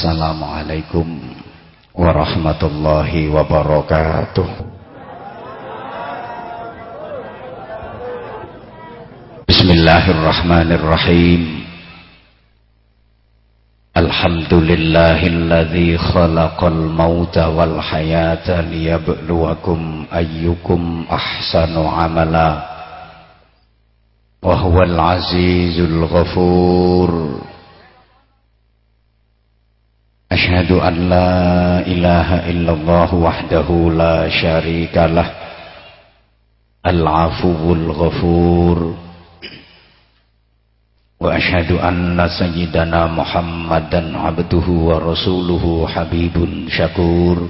Assalamualaikum warahmatullahi wabarakatuh Bismillahirrahmanirrahim Alhamdulillahilladzi khalaqal mauta wal hayata liyabluwakum ayyukum ahsanu amala wa huwal azizul ghafur أشهد أن لا إله إلا الله وحده لا شريك له العفو الغفور وأشهد أن سيدنا محمدا عبده ورسوله حبيب شكور.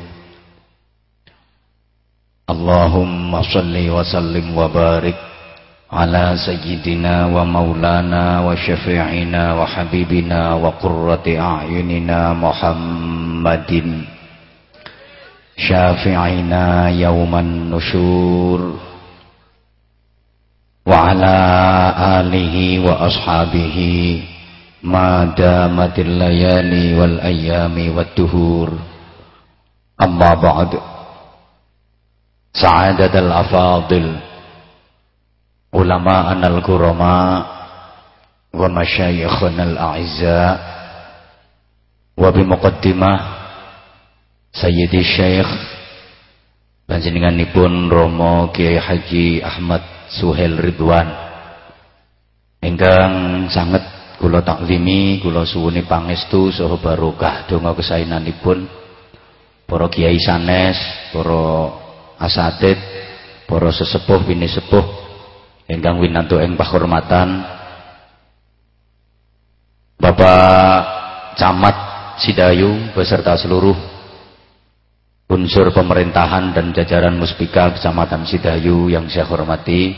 اللهم صل وسلم وبارك على سيدنا ومولانا وشفيعنا وحبيبنا وقرة أعيننا محمد شافعنا يوم النشور وعلى آله وأصحابه ما دامت الليالي والأيام والدهور. أما بعد سعادة الأفاضل ulama anal kurama wa masyayikhuna al-a'izza wa bimuqaddimah sayyidi syekh panjenenganipun Romo Kiai Haji Ahmad Suhel Ridwan. Ingkang sanget kula taklimi kula suwuni pangestu saha barokah donga kesaenanipun para kiai sanes para asatid para sesepuh bini sepuh ingkang winantu ing pahormatan Bapak Camat Sidayu beserta seluruh unsur pemerintahan dan jajaran Muspika Kecamatan Sidayu yang saya hormati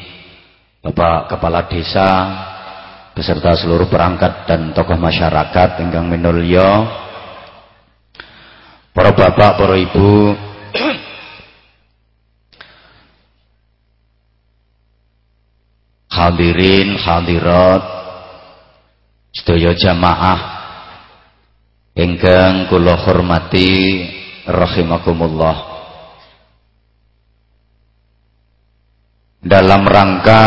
Bapak Kepala Desa beserta seluruh perangkat dan tokoh masyarakat ingkang minulya para bapak, para ibu hadirin hadirat sedaya jamaah ingkang kula hormati rahimakumullah. Dalam rangka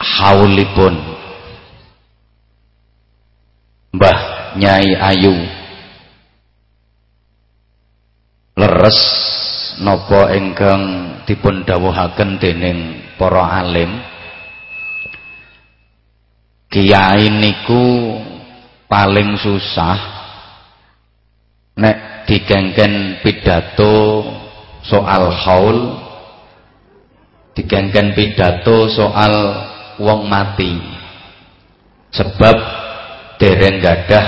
haulipun Mbah Nyai Ayu leres napa ingkang dipun dawuhaken dening para alim kiai niku paling susah nek digengken pidato soal haul digengken pidato soal wong mati. Sebab dereng gadah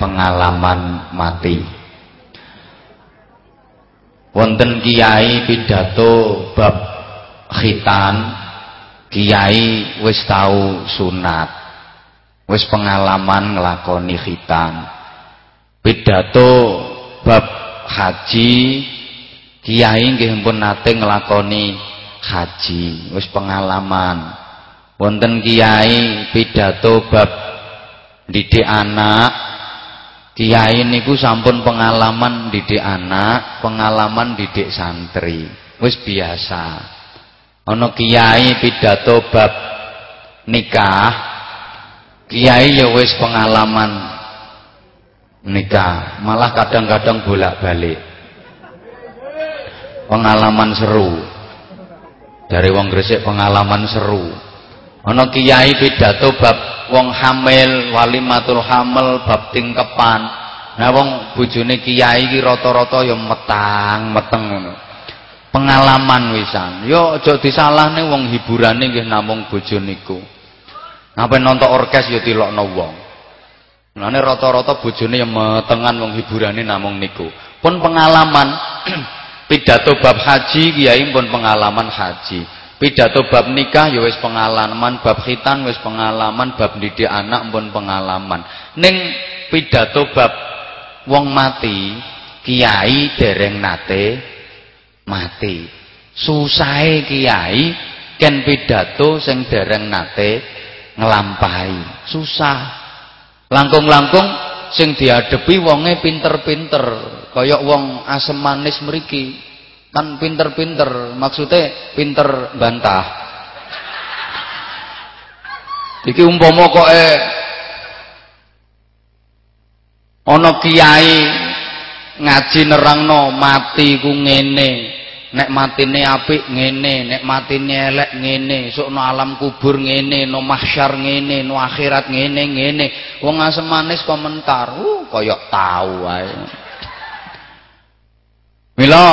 pengalaman mati. Wonten kiai pidato bab khitan kiai wis tahu sunat wis pengalaman ngelakoni khitan. Pidato bab haji kiai nggih pun nate ngelakoni haji wis pengalaman. Wonten kiai pidato bab didik anak kiai niku sampun pengalaman didik anak pengalaman didik santri wis biasa ana kiai pidato bab nikah. Kiai ya wis pengalaman nikah. Malah kadang-kadang bolak-balik. Pengalaman seru. Dari wong Gresik pengalaman seru. Ana kiai pidato bab wong hamil walimatul hamil bab tingkepan. Nah wong bojone kiai iki rata-rata ya metang meteng ngono pengalaman wisan yo aja disalahne wong hiburane nggih namung bojo niku napa nonton orkes yo tilokno wong Nane rata-rata bojone yang metengan wong hiburane namung niku. Pun pengalaman pidato bab haji kiai pun pengalaman haji. Pidato bab nikah ya wis pengalaman, bab khitan wis pengalaman, bab didik anak pun pengalaman. Ning pidato bab wong mati kiai dereng nate mati. Susahe kiai ken pidato sing dereng nate nglampahi. Susah. Langkung-langkung sing diadepi wonge pinter-pinter kaya wong asem manis mriki. Kan pinter-pinter maksudnya pinter bantah. Iki umpama kok eh ana kiai ngaji nerangno mati ku ngene. Nek matine apik ngene. Nek matine elek ngene. Sok no alam kubur ngene. No mahsyar ngene. No akhirat ngene ngene. Wong asem manis komentar uh kaya tau wae mila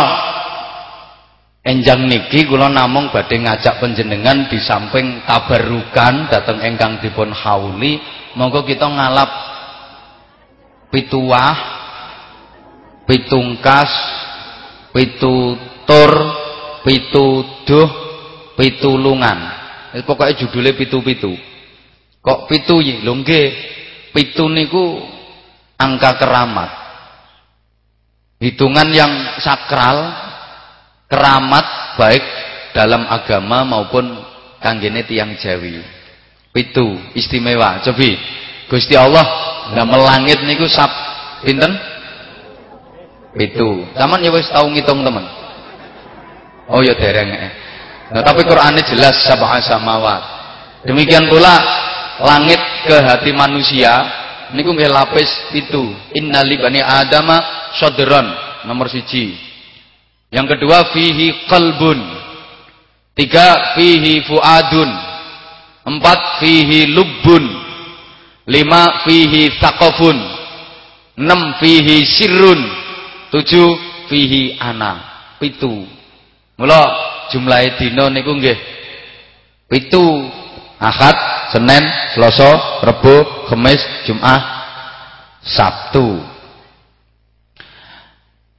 enjang niki kula namung badhe ngajak panjenengan di samping tabarukan dateng engkang dipun hauli. Monggo kita ngalap pituah pitungkas pitutur pituduh pitulungan pokoknya judulnya pitu-pitu. Kok pitu ya pitu niku angka keramat. Hitungan yang sakral keramat baik dalam agama maupun kanggene tiang Jawi. Pitu istimewa. Cobi Gusti Allah nggak langit niku sab pinten itu. Taman ya wis tau ngitung teman. Oh ya dereng. Nah, tapi Qur'annya jelas sabah samawat. Demikian pula langit ke hati manusia niku nggih lapis itu. Innali bani adama sadran nomor siji. Yang kedua fihi qalbun. Tiga fihi fuadun. Empat fihi lubbun. Lima fihi thaqafun. Enam fihi sirrun tujuh fihi ana pitu. Mula jumlah dina niku nggih. Pitu Ahad Senin Selasa Rebo Kamis Jumat Sabtu.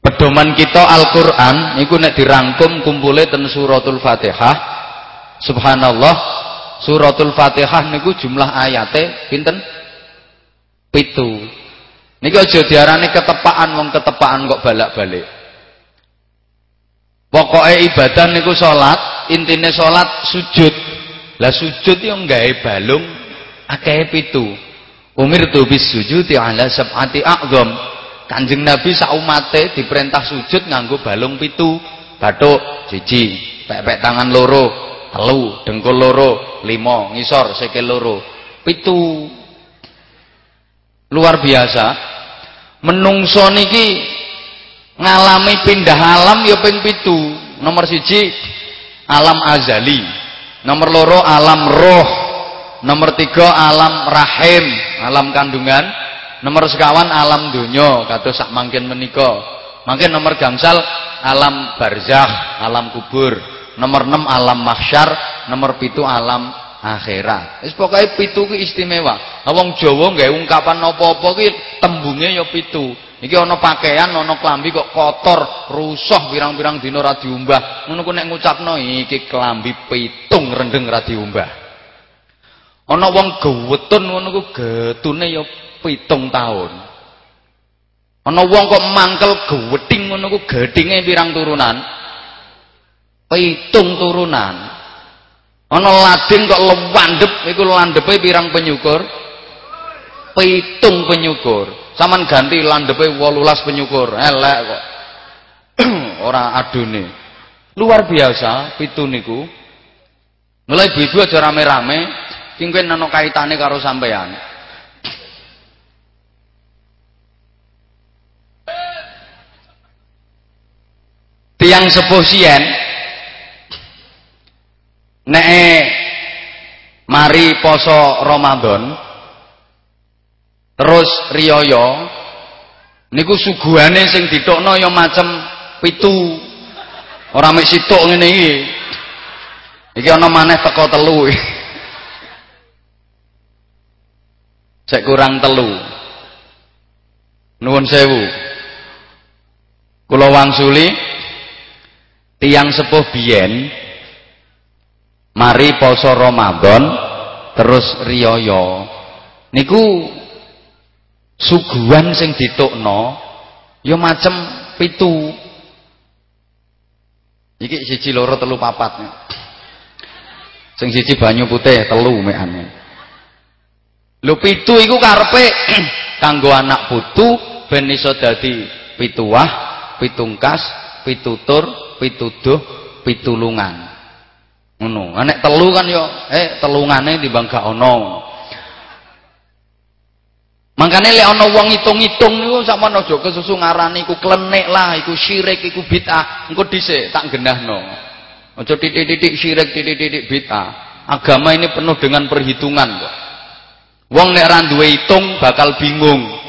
Pedoman kita Al-Qur'an niku nek dirangkum kumpule ten suratul Fatihah. Subhanallah suratul Fatihah niku jumlah ayate pinten? Pitu Niki aja diarani ketepaan wong ketepaan kok balak-balik. Pokoknya ibadah niku salat, intine salat sujud. Lah sujud yang gawe balung akeh pitu. Umir tu bis sujud ala sab'ati a'zam. Kanjeng Nabi sak umate diperintah sujud nganggo balung pitu. Bathuk siji, pek-pek tangan loro, telu, dengkul loro, limo, ngisor sikil loro, pitu. Luar biasa menungso niki ngalami pindah alam ya ping pitu. Nomor siji alam azali. Nomor loro alam roh. Nomor tiga alam rahim alam kandungan. Nomor sekawan alam dunya kados sak mangkin menika. Mangkin nomor gangsal alam barzakh alam kubur. Nomor 6 alam mahsyar. Nomor pitu alam akhirat. Wis pokoke pitu ki istimewa. Wong Jawa nggawe ungkapan apa-apa ki tembunge ya pitu. Iki ana pakaian, ana klambi kok kotor, rusuh pirang-pirang dina ora diumbah. Ngono ku nek ngucapno iki klambi pitung rendeng ra diumbah. Ana wong gewetun ngono ku getune ya pitung taun. Ana wong kok mangkel gewething ngono ku gedhinge pirang turunan? Pitung turunan. Ana lading kok lewandep iku landepe pirang penyukur? Pitung penyukur. Saman ganti landepe 18 penyukur. Elek kok. Ora adune. Luar biasa pitu niku. Mulai ibu aja rame-rame, kingken ana kaitane karo sampean. Tiang sepuh sien nek mari poso Ramadan terus riyaya niku suguhane sing ditokno ya macem pitu. Ora mek situk ngene iki. Iki ana maneh teko telu. Cek kurang telu. Nuwun sewu. Kula wangsuli tiang sepuh biyen mari poso Ramadan terus riyaya niku suguhan sing ditukno ya macem pitu iki siji loro telu papat sing siji banyu putih telu mekane lho pitu iku karepe kanggo anak putu ben iso dadi pituwah, pitungkas, pitutur, pituduh, pitulungan. Ngono. Nek telu kan yo eh telungane timbang gak ono. Mangkane lek ana wong ngitung-ngitung niku sampean aja kesusu ngarani iku klenik lah, iku syirik, iku bid'ah. Engko dhisik tak genahno. Aja titik-titik syirik, titik-titik bid'ah. Agama ini penuh dengan perhitungan kok. Wong nek ora duwe hitung bakal bingung.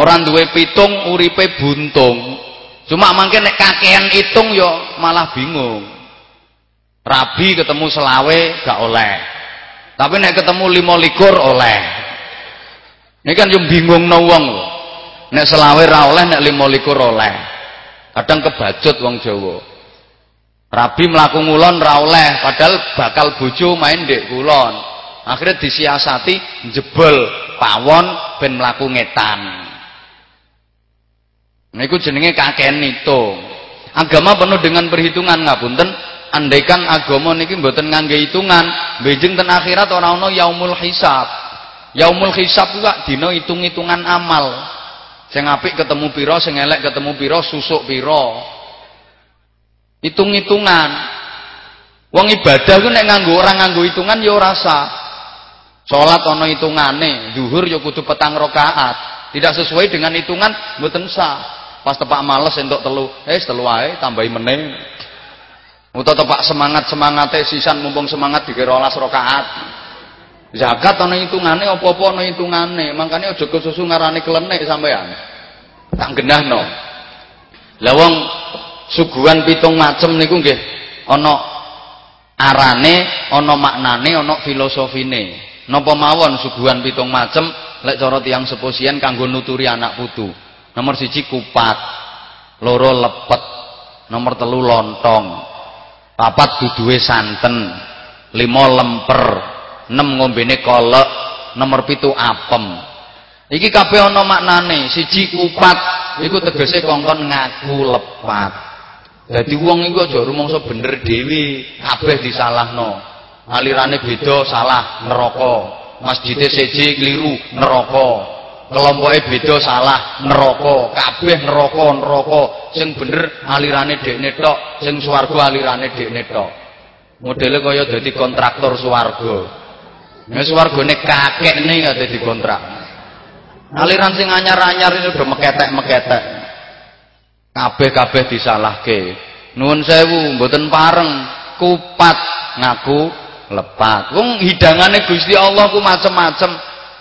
Orang duwe pitung uripe buntung. Cuma mangke nek kakean hitung yo malah bingung. Rabi ketemu selawe gak oleh. Tapi nek ketemu lima likur oleh. Ini kan yang bingung no wong lho. Nek selawe ra oleh, nek lima likur oleh. Kadang kebacut wong Jawa. Rabi mlaku ngulon ra oleh, padahal bakal bojo main dek kulon. Akhirnya disiasati jebol pawon ben mlaku ngetan. Niku jenenge kakean itu. Agama penuh dengan perhitungan ngapunten. Andaikan agama niki mboten ngangge hitungan, bejeng ten akhirat ora ana yaumul hisab. Yaumul hisab juga dina hitung-hitungan amal. Sing apik ketemu pira, sing elek ketemu pira, susuk pira. Hitung-hitungan. Wong ibadah ku nek nganggo ora nganggo hitungan ya ora sah. Salat ana hitungane, zuhur ya kudu petang rakaat. Tidak sesuai dengan hitungan mboten sah. Pas tepak males entuk telu, eh telu wae tambahi meneh. Utawa tepak semangat-semangate sisan mumpung semangat dikira 12 rakaat. Zakat ana hitungane apa-apa ana hitungane. Makane aja kesusu ngarani klenik sampean. Tak genahno. Lah wong suguhan pitung macem niku nggih ana arane, ana maknane, ana filosofine. Napa mawon suguhan pitung macem lek cara tiyang seposian kanggo nuturi anak putu. Nomor siji kupat, loro lepet, nomor telu lontong, papat duduhe santen, lima lemper, enam ngombene kolek nomor pitu apem. Iki kabeh ana maknane siji kupat iku tegese kongkon ngaku lepat. Dadi wong iku aja rumangsa bener dhewe kabeh disalahno. Alirane beda salah neraka. Masjide seji keliru neraka. Kelompoke beda salah neraka. Kabeh neraka neraka. Sing bener alirane dekne tok sing swarga alirane dekne tok. Modele kaya dadi kontraktor swarga Wis wargane kakekne ya dadi kontrak. Aliran sing anyar-anyar itu udah meketek-meketek. Kabeh-kabeh disalahke. Nuwun sewu, mboten pareng kupat ngaku lepat. Wong hidangane Gusti Allah ku macem-macem.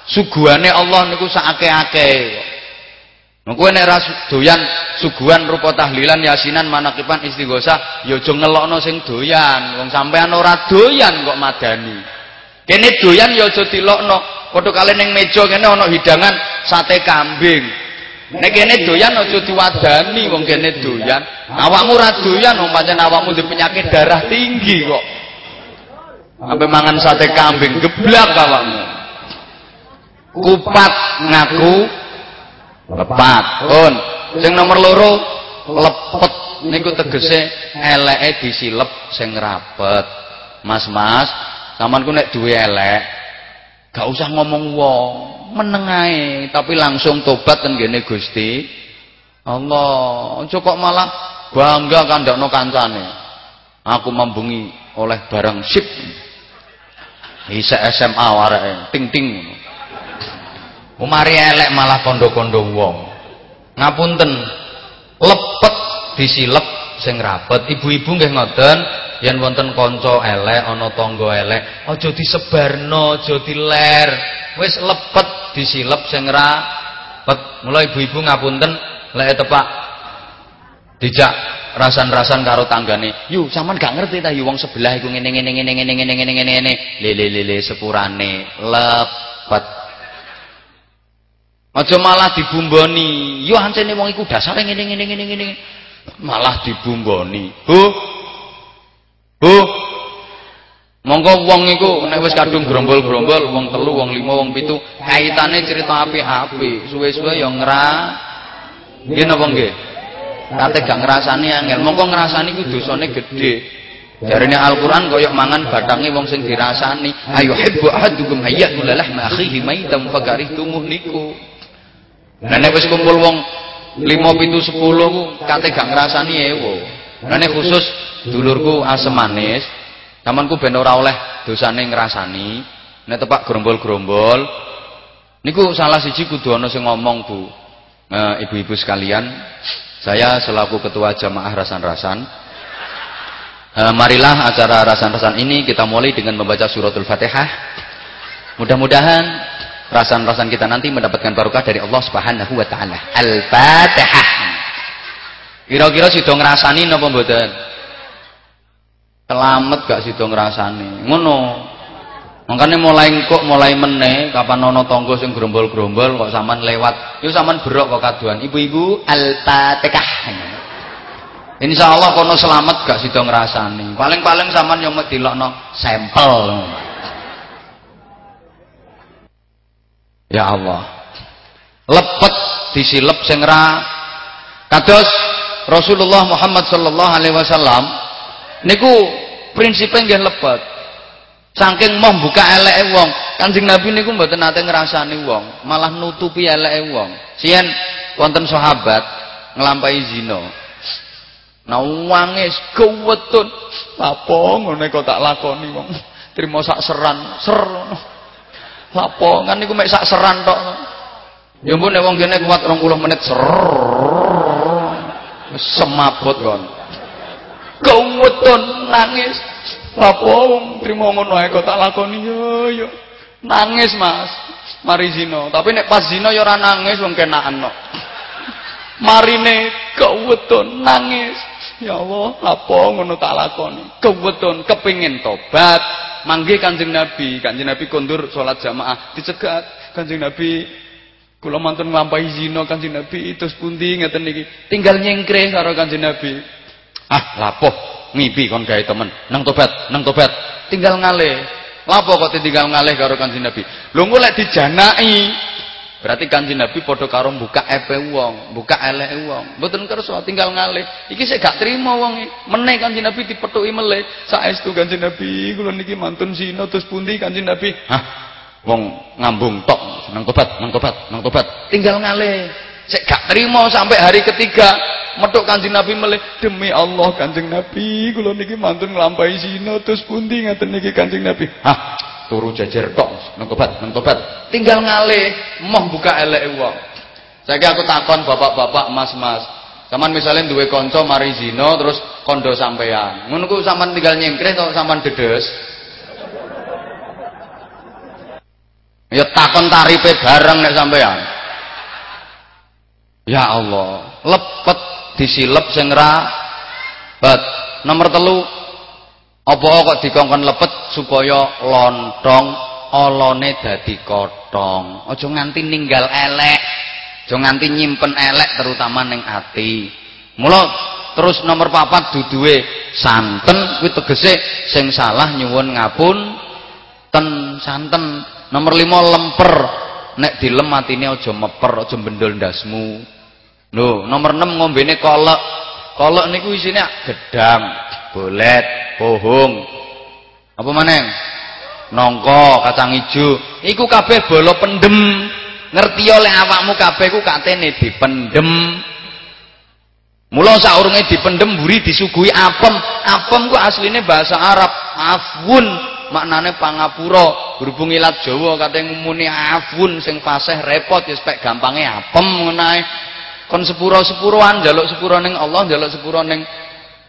Suguhane Allah niku sakake-ake. Nah, kowe nek ras doyan suguhan rupa tahlilan yasinan manakipan istighosah ya aja ngelokno sing doyan. Wong sampean ora doyan kok madani. Kene doyan ya aja dilokno. Padha kali ning meja kene ana hidangan sate kambing. Nek kene doyan aja diwadani wong kene doyan. Awakmu ora doyan wong pancen awakmu penyakit darah tinggi kok. Sampai mangan sate kambing geblak awakmu. Kupat ngaku lepat. Pun sing nomor loro lepet niku tegese eleke disilep sing rapet. Mas-mas, Saman ku nek duwe elek, gak usah ngomong wong, meneng ae, tapi langsung tobat ten gene Gusti Allah. Kok malah bangga kandakno kancane. Aku membungi oleh barang sip. Isa SMA warake, ting-ting ngono. Umari elek malah kondo-kondo wong. Ngapunten, lepet disilep sing rapet. Ibu-ibu nggih ngoten, yen wonten kanca elek ana tangga elek aja disebarno aja diler wis lepet disilep sing rapet. Mula ibu-ibu ngapunten lek tepak dijak rasan-rasan karo tanggane yu sampean gak ngerti ta yu wong sebelah iku ngene ngene ngene ngene ngene ngene ngene ngene. Le le le sepurane lepet. Aja malah dibumboni yu ancene wong iku dasare ngene ngene ngene ngene malah dibumboni bu Bu. Monggo wong iku nek wis kadung grombol-grombol wong telu, wong lima, wong pitu, kaitane cerita api-api. Suwe-suwe ya ngra nggih napa nggih? Kate gak ngrasani angel. Monggo ngrasani ku dosane gedhe. Jarine Al-Qur'an kaya mangan batange wong sing dirasani. Ayo hibbu ahadukum hayyakul lahma akhihi maitam fakarihtumuh niku. nek wis kumpul wong 5 7 10 ku kate gak ngrasani ewo nek khusus dulurku asem manis Samanku ben ora oleh dosane ngrasani. Nek tepak gerombol-gerombol niku salah siji kudu ana sing ngomong, Bu. ibu-ibu sekalian, saya selaku ketua jamaah rasan-rasan e, marilah acara rasan-rasan ini kita mulai dengan membaca suratul Fatihah. Mudah-mudahan rasan-rasan kita nanti mendapatkan barokah dari Allah Subhanahu wa taala. Al-Fatihah. Kira-kira sida ngrasani napa mboten? Kelamet gak sida ngrasani. Ngono. Makanya mulai kok mulai meneh kapan nono tonggo sing gerombol-gerombol kok saman lewat, yuk saman berok kok kaduan. Ibu-ibu Al-Fatihah. Insya Allah kono selamat gak sida ngrasani. Paling-paling saman yo dilokno sampel. Ya Allah. Lepet disilep sing ra. Kados Rasulullah Muhammad sallallahu alaihi wasallam niku prinsipnya nggih lepet. Saking mau buka eleke wong. Kanjeng nabi niku mboten nate ngrasani wong malah nutupi eleke wong. Siyen wonten sahabat nglampahi zina. Nah wangis kewetun apa ngene kok tak lakoni wong? Trimo sak seran. Ser lapo kan niku mek sak seran tok. Ya mpun nek wong kene kuat 20 menit ser semaput kon kewetun nangis. Wong trimo ngono ae kok tak lakoni? Yo yo. Nangis Mas. Mari tapi nek pas zina ya ora nangis wong kenaan kok marine kewetun nangis ya Allah apa ngono tak lakoni? Kewetun kepingin tobat. Manggih Kanjeng Nabi. Kanjeng Nabi kondur salat jamaah. Dicegat. Kanjeng Nabi kula mantun nglampahi zina. Kanjeng Nabi terus pundi ngeten niki tinggal nyengkre karo Kanjeng Nabi. Ah lapoh ngipi kon gawe temen. Nang tobat nang tobat. Tinggal ngalih. Lapo kok tinggal ngalih karo kanjeng Nabi. Lho engko lek dijanai berarti kanjeng Nabi padha karo buka epe wong buka eleke wong. Mboten kersa tinggal ngalih. Iki sik gak trimo wong meneh kanjeng Nabi dipethuki melih. Saestu kanjeng Nabi kula niki mantun sina terus pundi kanjeng Nabi? Hah? Wong ngambung tok nang tobat nang tobat nang tobat. Tinggal ngalih sik gak trimo sampai hari ketiga metuk Kanjeng Nabi melih demi Allah Kanjeng Nabi kula niki mantun nglampahi zina terus pundi ngaten niki Kanjeng Nabi hah turu jajar tok nang tobat nang tobat tinggal ngalih moh buka eleke wong saiki aku takon bapak-bapak mas-mas Saman misalnya duwe kanca mari zina terus kondo sampean. Ngono ku sampean tinggal nyengkreh atau sampean dedes? Ya takon tarife bareng nek sampean. Ya Allah, lepet disilep sing bet nomor telu apa kok dikongkon lepet supaya lontong olone dadi kotong? Aja nganti ninggal elek aja nganti nyimpen elek terutama ning ati. Mula terus nomor papat duduwe santen kuwi tegese sing salah nyuwun ngapun ten santen. Nomor lima lemper. Nek dilem atine aja meper aja bendol ndasmu Lho, nomor 6 ngombene kolok. Kolok niku isine gedang, bolet, bohong. Apa maneh? Nongko, kacang ijo. Iku kabeh bolo pendem. Ngerti oleh awakmu kabeh ku katene dipendem. Mula saurunge dipendem buri disuguhi apem. Apem ku asline bahasa Arab, afun. Maknane pangapura. Berhubung ilat Jawa katanya ngumuni afun sing fasih repot ya spek gampange apem ngono kon sepuro-sepuroan jaluk sepuro ning Allah jaluk sepuro ning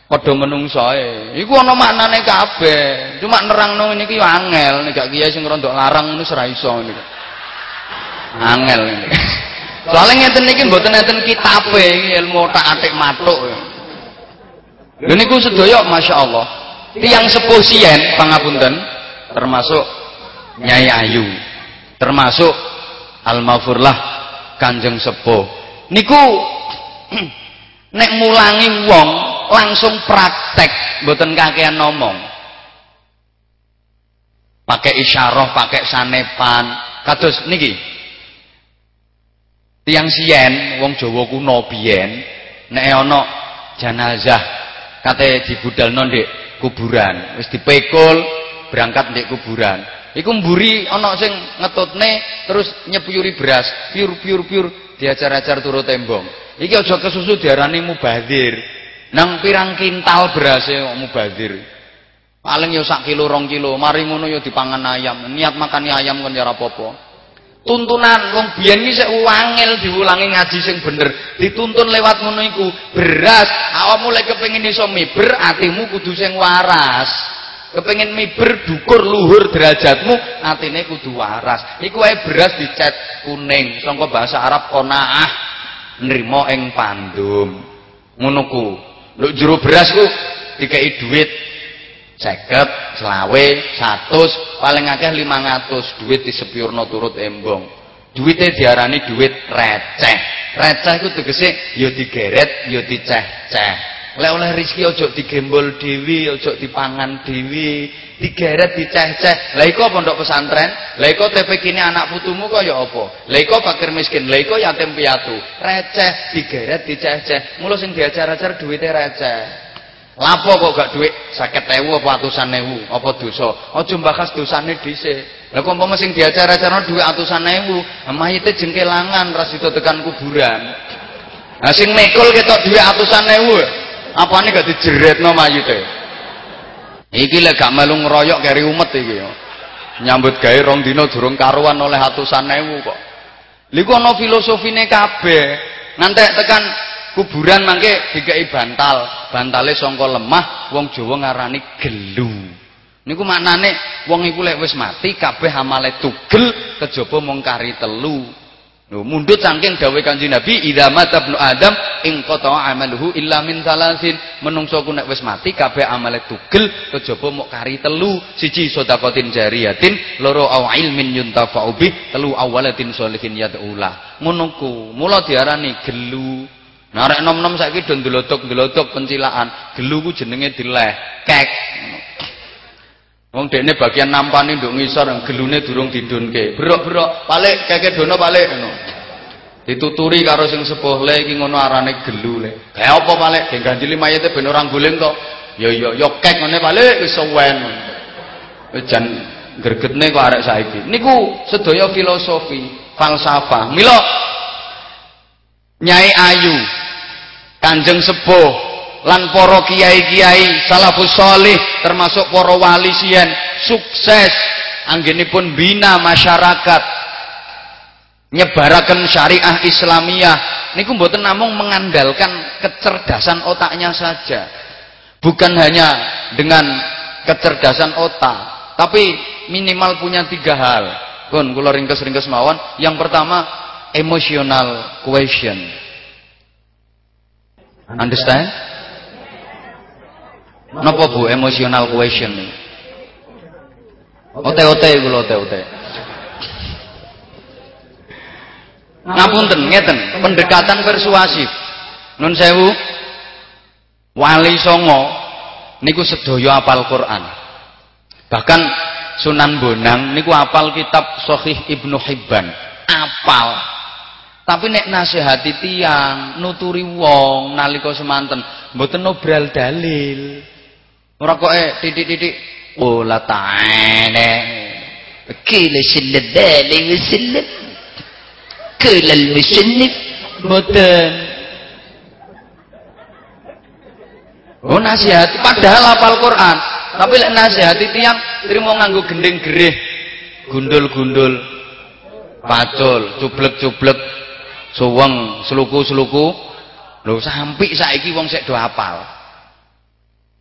padha menungso ae. Iku ana maknane kabeh. Cuma nerangno niki yo angel. Nek gak kiai sing rondok larang ngono ora iso niku angel ini soalnya ngeten niki mboten enten kitabe ilmu tak atik matuk. Lho niku sedaya masyaallah tiang sepuh sien pangapunten termasuk Nyai Ayu. Termasuk Al-Mafurlah Kanjeng Sepuh niku nek mulangi wong langsung praktek mboten kakean ngomong. Pakai isyarah pakai sanepan. Kados niki tiang sien wong Jawa kuno biyen nek ana jenazah kate dibudalno ndek kuburan wis dipekul berangkat ndek kuburan. Iku mburi ana sing ngetutne terus nyepyuri beras piur piur piur diajar-ajar turut tembong. Iki aja kesusu diarani mubazir. Nang pirang kintal berase kok mubazir. Paling yo sak kilo rong kilo, mari ngono yo dipangan ayam. Niat makan ayam kan ya apa-apa. tuntunan wong biyen iki sik wangil diulangi ngaji sing bener dituntun lewat ngono iku beras awakmu lek kepengin iso miber atimu kudu sing waras kepengin miber dukur luhur derajatmu atine kudu waras iku wae beras dicet kuning saka bahasa Arab qanaah nrimo ing pandum ngono ku lho jero beras ku dikei duit seket, selawe, satus, paling akeh lima ngatus, duit disepurno turut embong. Duitnya diarani duit receh. Receh itu tegese ya digeret, ya diceh-ceh. Lek oleh rezeki ojo digembol dewi, ojo dipangan dewi, digeret diceh-ceh. Lah iku pondok pesantren, lah iku TPK anak putumu kok ya apa? Lah iku fakir miskin, lah iku yatim piatu. Receh digeret diceh-ceh. Mula sing diajar-ajar duitnya receh. Lapo kok gak duit ewu apa atusan ewu apa dosa? Aja mbakas dosane dhisik. Lah kok umpama sing diajar-ajarno duit atusan ewu, mayite jengkelangan ras itu tekan kuburan. Nah sing mekul ketok duit atusan ewu, apane gak dijeretno mayite. Iki lek gak melu ngeroyok keri umet iki ya. Nyambut gawe rong dina durung karuan oleh atusan ewu kok. Liku ana filosofine kabeh. Ngantek tekan kuburan mangke dikai bantal bantale sangka lemah wong Jawa ngarani gelu niku maknane wong iku lek wis mati kabeh amale tugel kejaba mung kari telu lho mundhut saking dawuh Kanjeng Nabi idza mata ibnu adam ing qata amaluhu illa min salasin. Menungso ku nek wis mati kabeh amale tugel kejaba mung kari telu siji sedekatin jariyatin loro au ilmin yuntafa'u bih telu awalatin sholihin yad'ulah. Ngono ku mula diarani gelu. Nah rek nom-nom saiki do ndelotok-ndelotok pencilaan, gelu ku jenenge dileh, kek. Wong dekne bagian nampani nduk ngisor, gelune durung didunke. Berok-berok, balik keke dono balik ngono. Dituturi karo sing sepuh le iki ngono arane gelu le. Kayak apa balik? Ge ganjili mayite ben ora guling kok. Ya ya ya kek ngene balik wis suwen. Wis jan gregetne kok arek saiki. Niku sedaya filosofi, falsafah. Mila Nyai Ayu Kanjeng Sepuh lan para kiai-kiai salafus salih termasuk para wali sian sukses. Anggenipun bina masyarakat. Nyebaraken syariah Islamiyah. Niku mboten namung mengandalkan kecerdasan otaknya saja. Bukan hanya dengan kecerdasan otak tapi minimal punya tiga hal. Pun kula ringkes-ringkes mawon. Yang pertama emotional question. Understand? Napa Bu emotional question nih? Ote-ote kula ote-ote. Ngapunten ngeten, pendekatan persuasif. Nun sewu wali songo niku sedaya apal Quran. Bahkan Sunan Bonang niku apal kitab Sahih Ibnu Hibban. Apal tapi nek nasihati tiang, nuturi wong nalika semanten, mboten obral dalil. Ora kok eh titik-titik oh ta'ala. Kila sallallahu alaihi. Kila al-musannif mboten. Oh nasihati padahal hafal Quran. Tapi lek nasihati tiang trimo nganggo gending gerih, gundul-gundul, pacul, cublek-cublek suweng seluku-seluku lho sampai saiki wong sik do apal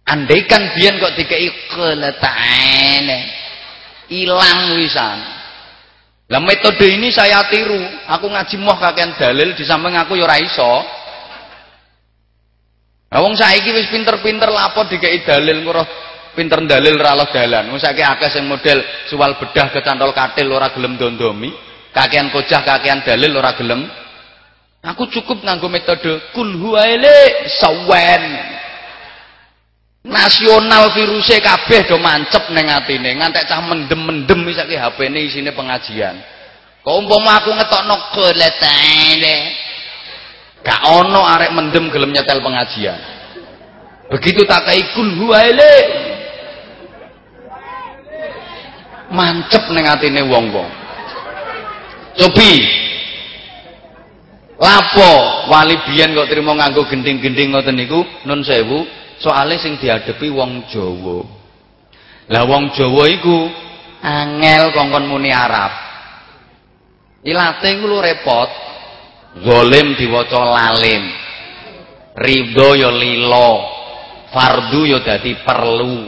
andaikan biyen kok dikei keletane ilang wisan. Lah metode ini saya tiru. Aku ngaji moh kakean dalil di samping aku ya ora iso. Lah wong saiki wis pinter-pinter lapor dikei dalil nguruh pinter dalil ra dalan. Wong saiki akeh sing model suwal bedah kecantol katil ora gelem dondomi, kakean kojah kakean dalil ora gelem. Aku cukup nganggo metode kul huwaile sawen. Nasional virusnya kabeh do mancep ning atine, ngantek cah mendem-mendem isake HP-ne isine pengajian. Kok umpama aku ngetokno keletene. Gak ono arek mendem gelem nyetel pengajian. Begitu tak kai kul huwaile. Mancep ning atine wong-wong. Cobi Lapo wali biyen kok trimo nganggo gending-gending ngoten niku nun sewu, soalé sing diadepi wong Jawa. Lah wong Jawa iku angel kongkon muni Arab. Ilate iku lu repot. Zalim diwaca lalim. Ridho ya lilo. Fardu ya dadi perlu.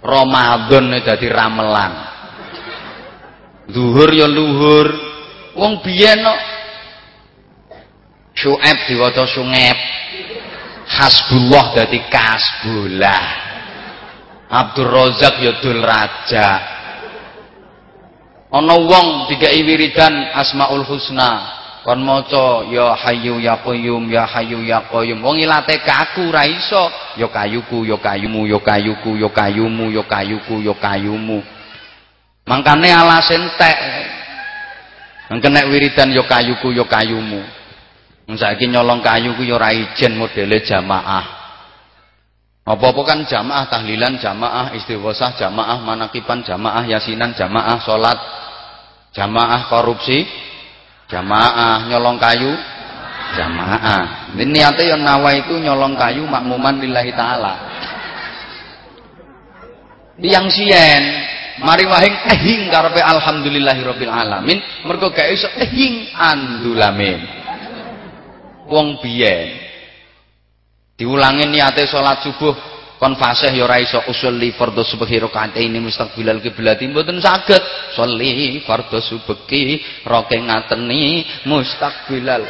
Ramadan ya dadi ramelan. Zuhur ya luhur. Wong biyen kok Syu'eb diwaca Sungeb. Hasbullah dadi kasbullah. Abdul Razak ya dul raja. Ana wong dikai wiridan Asmaul Husna. Kon maca ya Hayyu ya Qayyum ya Hayyu ya Qayyum. Wong ilate kaku ra iso. Ya kayuku ya kayumu ya kayuku ya kayumu ya kayuku ya kayumu. Mangkane alas entek. Mangkene wiridan ya kayuku ya kayumu. Saiki nyolong kayu ku ya ora ijen modele jamaah. Apa-apa kan jamaah tahlilan jamaah istighosah jamaah manakipan jamaah yasinan jamaah salat jamaah korupsi jamaah nyolong kayu jamaah. Niate yang nawa itu nyolong kayu makmuman lillahi taala. Tiang sien mari wahing ehing karepe alhamdulillahirabbil alamin mergo gak iso ehing andulamin. Wong biyen. Diulangi niate salat subuh kon fasih ya ora iso usolli fardhu subhi rakaataini mustaqbilal kiblat mboten saged. Sholli fardhu subhi roke ngateni mustaqbilal.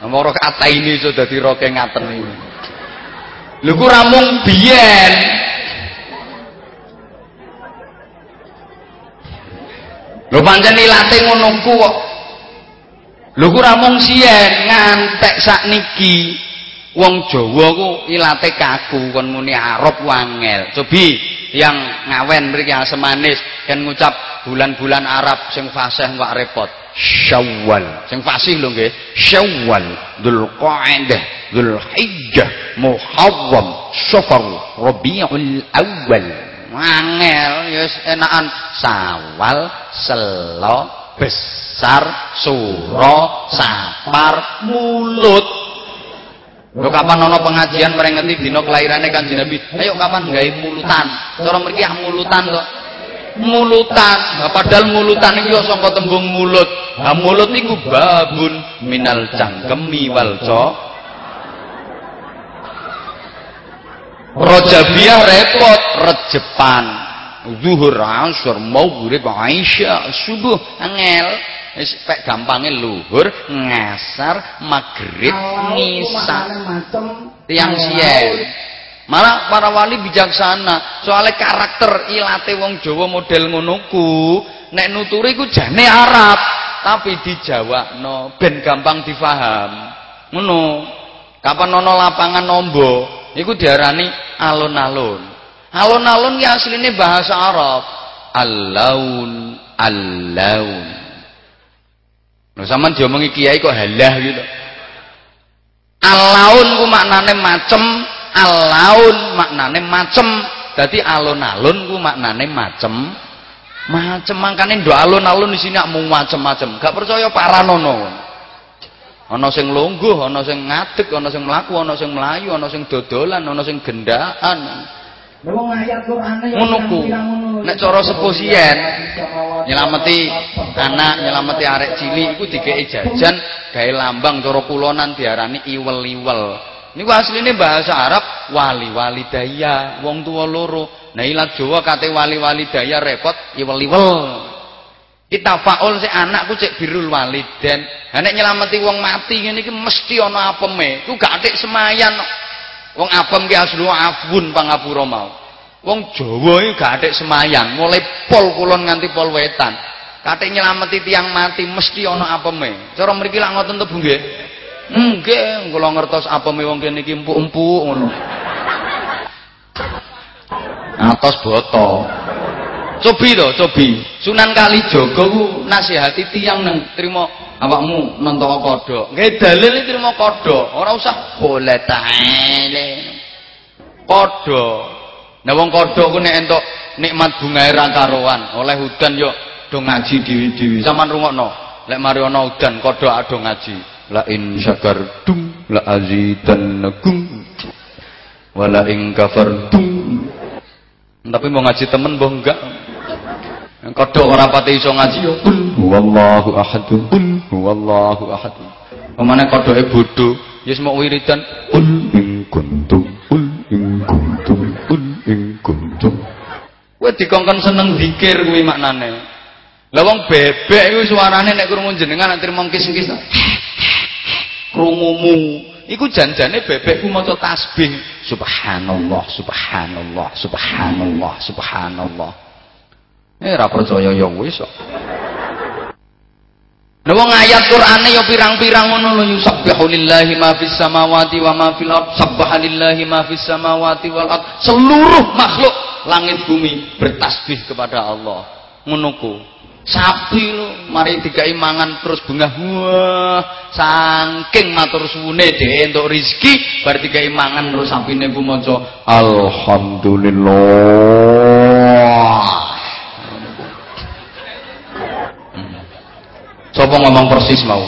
Nomor rakaataini iso dadi roke ngateni? Lho ku ramung biyen. Lho pancen ilate ngono ku kok lho ku ramung sien ngantek sakniki Wong Jawa ku ilate kaku kon muni Arab wangel. Cobi yang ngawen mriki semanis kan ngucap bulan-bulan Arab sing fasih kok repot. Syawal. Sing fasih lho nggih. Syawal, Dzulqa'dah, Dzulhijjah, Muharram, Safar, Rabiul Awal. Wangel ya enakan Sawal, Selo, Besar, Suro, Sapar, Mulut. Lho kapan ana pengajian merengeti dina kelahirane Kanjeng Nabi? Ayo kapan gawe mulutan. Cara mriki ah mulutan kok. Mulutan. Nah, padahal mulutan iki saka tembung mulut. Ha mulut iku babun minal cangkemi wal Rojabiah repot, rejepan. Zuhur, asar, maghrib, isya, subuh, angel. Wis pek gampange luhur, ngasar, magrib, ngisa. Tiang sien. Malah para wali bijaksana, soalnya karakter ilate wong Jawa model ngono ku, nek nuturi ku jane Arab, tapi di Jawa no ben gampang difaham. Ngono. Kapan ana lapangan nombo, iku diarani alun-alun. Alun-alun ki asline bahasa Arab. Al-laun, al-laun. Nah, sampean diomongi kiai kok halah gitu. Alaun ku maknane macem, alaun maknane macem. Dadi alun-alun ku maknane macem. Macem mangkane ndo alun-alun di sini mau macem-macem. Gak percaya paranono. Ana sing lungguh, ana sing ngadeg, ana sing mlaku, ana sing melayu, ana sing dodolan, ana sing gendaan. Ngono ku. Nek cara seposien nyelameti anak, nyelameti arek cilik iku dikeki jajan gawe lambang cara kulonan diarani iwel-iwel. Niku asline bahasa Arab wali-wali daya, wong tua loro. Nah ilat Jawa kate wali-wali daya repot iwel-iwel. Kita faul si anakku cek birul waliden. Nek nyelameti wong mati ngene iki mesti ana apeme. Ku gak atik semayan Wong apem ki aslu afun pangapura mau. Wong Jawa iki gak atik semayang, mulai pol kulon nganti pol wetan. Katik nyelameti tiang mati mesti ana apeme. Cara mriki lak ngoten to Bu nggih? Nggih, kula ngertos apeme wong kene iki empuk-empuk ngono. Atos boto. Cobi to, cobi. Sunan Kalijaga ku nasihati tiang nang trimo awakmu nonton kodok nggih dalil iki trimo kodok ora usah boleh taele kodok nah wong kodok ku nek entuk nikmat bungae ra karuan oleh udan yo do ngaji dhewe-dhewe sampean rungokno lek mari ana udan kodok ado ngaji. La in syakartum la azidannakum wa la in kafartum tapi mau ngaji temen mbah enggak? Kodok ora pati iso ngaji ya kul. Huwallahu ahad. Kul. Huwallahu ahad. Pemane kodoke bodho ya mau wiridan kul. In kuntum. Kul. In kuntum. kul kuntum kowe dikongkon seneng zikir kuwi maknane lah wong bebek iku suarane nek krungu jenengan nek trimo kis-kis. Krungumu iku janjane bebek ku maca tasbih subhanallah subhanallah subhanallah subhanallah. Eh ora percaya ya wis kok. Wong ayat Qur'ane ya pirang-pirang ngono lho yusabbihu lillahi ma fis samawati wa ma fil ard. Sabbaha lillahi ma fis samawati wal ard. Seluruh makhluk langit bumi bertasbih kepada Allah. Ngono sapi lo mari dikai mangan terus bengah. Wah saking matur suwune dhewe entuk rezeki bar dikai mangan terus sapine ku maca alhamdulillah Sopo ngomong persis mau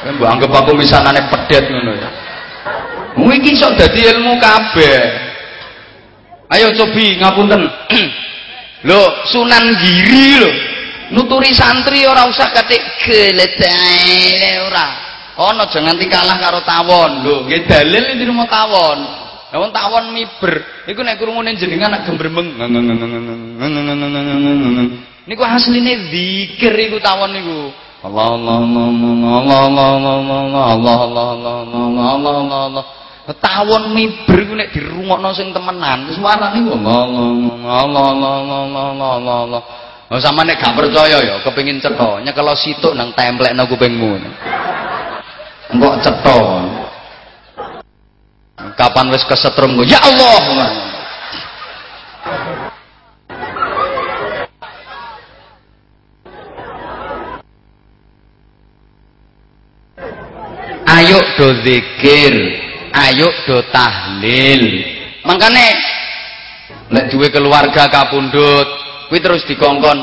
kan mbok anggap aku misanane pedet ngono ya Kuwi iki iso dadi ilmu kabeh Ayo cobi ngapunten Lho, Sunan Giri lho. Nuturi santri ora usah katik geletae ora. Ana aja nganti kalah karo tawon. Lho, nggih dalil di rumah tawon. Lah wong tawon miber, iku nek krungune jenengan nak gembremeng. Niku asline zikir iku tawon niku. Allah Allah Allah Allah Allah Allah Allah Allah Allah Tawon miber ku nek dirungokno sing temenan, suarane Allah Allah Allah Allah Allah Allah. Oh sama nek gak percaya ya, kepengin cetha, nyekelo situk nang templekno kupingmu. Engko cetha. Kapan wis kesetrum ku, ya Allah. Ayo do zikir ayo do tahlil. Makane lek duwe keluarga kapundhut kuwi terus dikongkon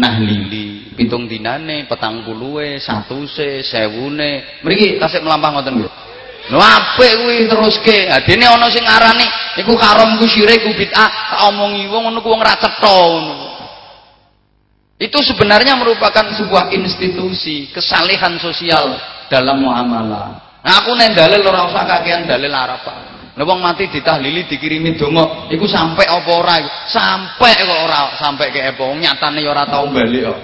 nahlili pitung dinane petang puluhe satuse sewune. Mriki tasik melampah ngoten nggih No apik kuwi teruske. Adene ana sing ngarani iku karom ku syirik ku bid'ah, omongi wong ngono ku wong ra cetha ngono. Itu sebenarnya merupakan sebuah institusi kesalehan sosial dalam muamalah. Nah aku neng dalil ora usah kakean dalil Arab. Lah wong mati ditahlili dikirimi donga, iku sampai apa ora? Sampai kok ora sampai ke apa? Nyatane ya ora tau balik kok.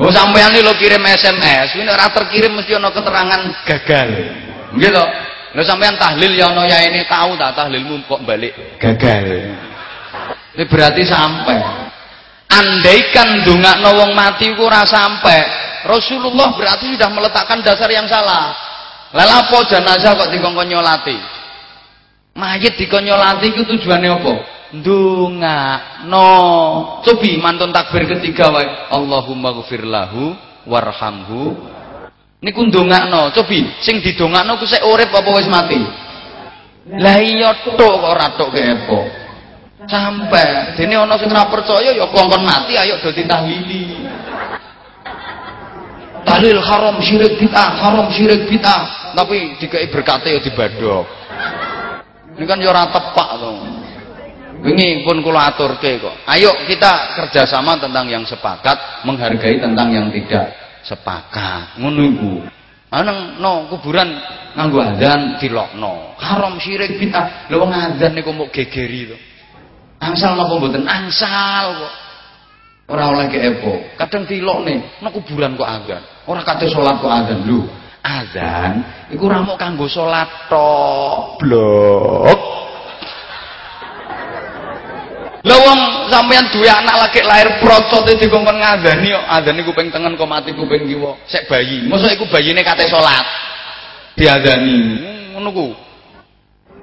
Oh sampean iki lo kirim SMS, ini ora terkirim mesti ana keterangan gagal. Nggih to? Lha sampean tahlil ya ana ya ini tahu tak tahlilmu kok balik gagal. Ini berarti sampai. Andaikan dongakno wong mati ku ora sampai, Rasulullah berarti sudah meletakkan dasar yang salah. Lelapo jenazah kok dikongkon nyolati? Mayit dikonyolati itu tujuannya apa? Dunga no. Cobi mantun takbir ketiga wae. Allahumma ghfir lahu warhamhu. Niku ndongakno. Cobi sing didongakno ku sik urip apa wis mati? Lah iya tok kok kepo. Sampai dene ana sing ora percaya ya kongkon mati ayo do ditahlili dalil haram syirik bid'ah haram syirik bid'ah tapi dikai berkata ya dibadok ini kan ya ora tepak to ini pun kula aturke kok ayo kita kerjasama tentang yang sepakat menghargai tentang yang tidak sepakat ngono iku Anang no kuburan nganggo adzan dilokno. Haram syirik bid'ah. Lha wong adzan niku muk gegeri to. Angsal napa mboten? Angsal kok. Ora oleh kepo. Kadang dilokne, nek kuburan kok azan. Ora kate salat kok azan lho. Azan iku ora mok kanggo salat tok. Blok. Lah wong sampean duwe anak lagi lahir procote dikongkon ngazani kok azane kuping tengen kok mati kuping kiwa. Sek bayi. Mosok iku bayine kate salat. Diazani. Ngono ku.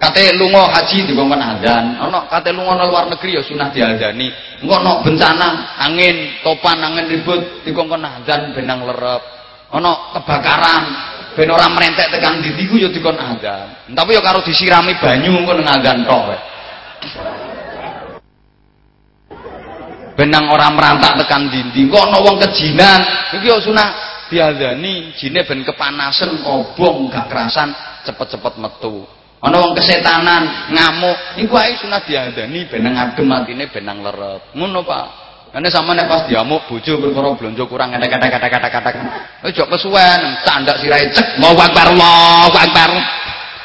Kate lunga haji dikongkon adzan, ana kate lunga luar negeri ya sunah diadzani. Engko ana bencana, angin, topan, angin ribut dikongkon adzan benang lerep. Ana kebakaran, ben ora merentek tekan ndi ku ya dikon adzan. Tapi ya karo disirami banyu engko nang tok. Benang orang merantak tekan dinding. Kok ana wong kejinan, iki ya sunah diadani jine ben kepanasan obong gak kerasan cepet-cepet metu ana wong kesetanan ngamuk iku ae sunah diadani ben ngadem atine ben nang lerep ngono Pak Ane sama nek pas diamuk bojo perkara blonjo kurang katak-katak-katak-katak. Ojo kesuwen, candak sirahe cek. Allahu akbar, Allahu akbar.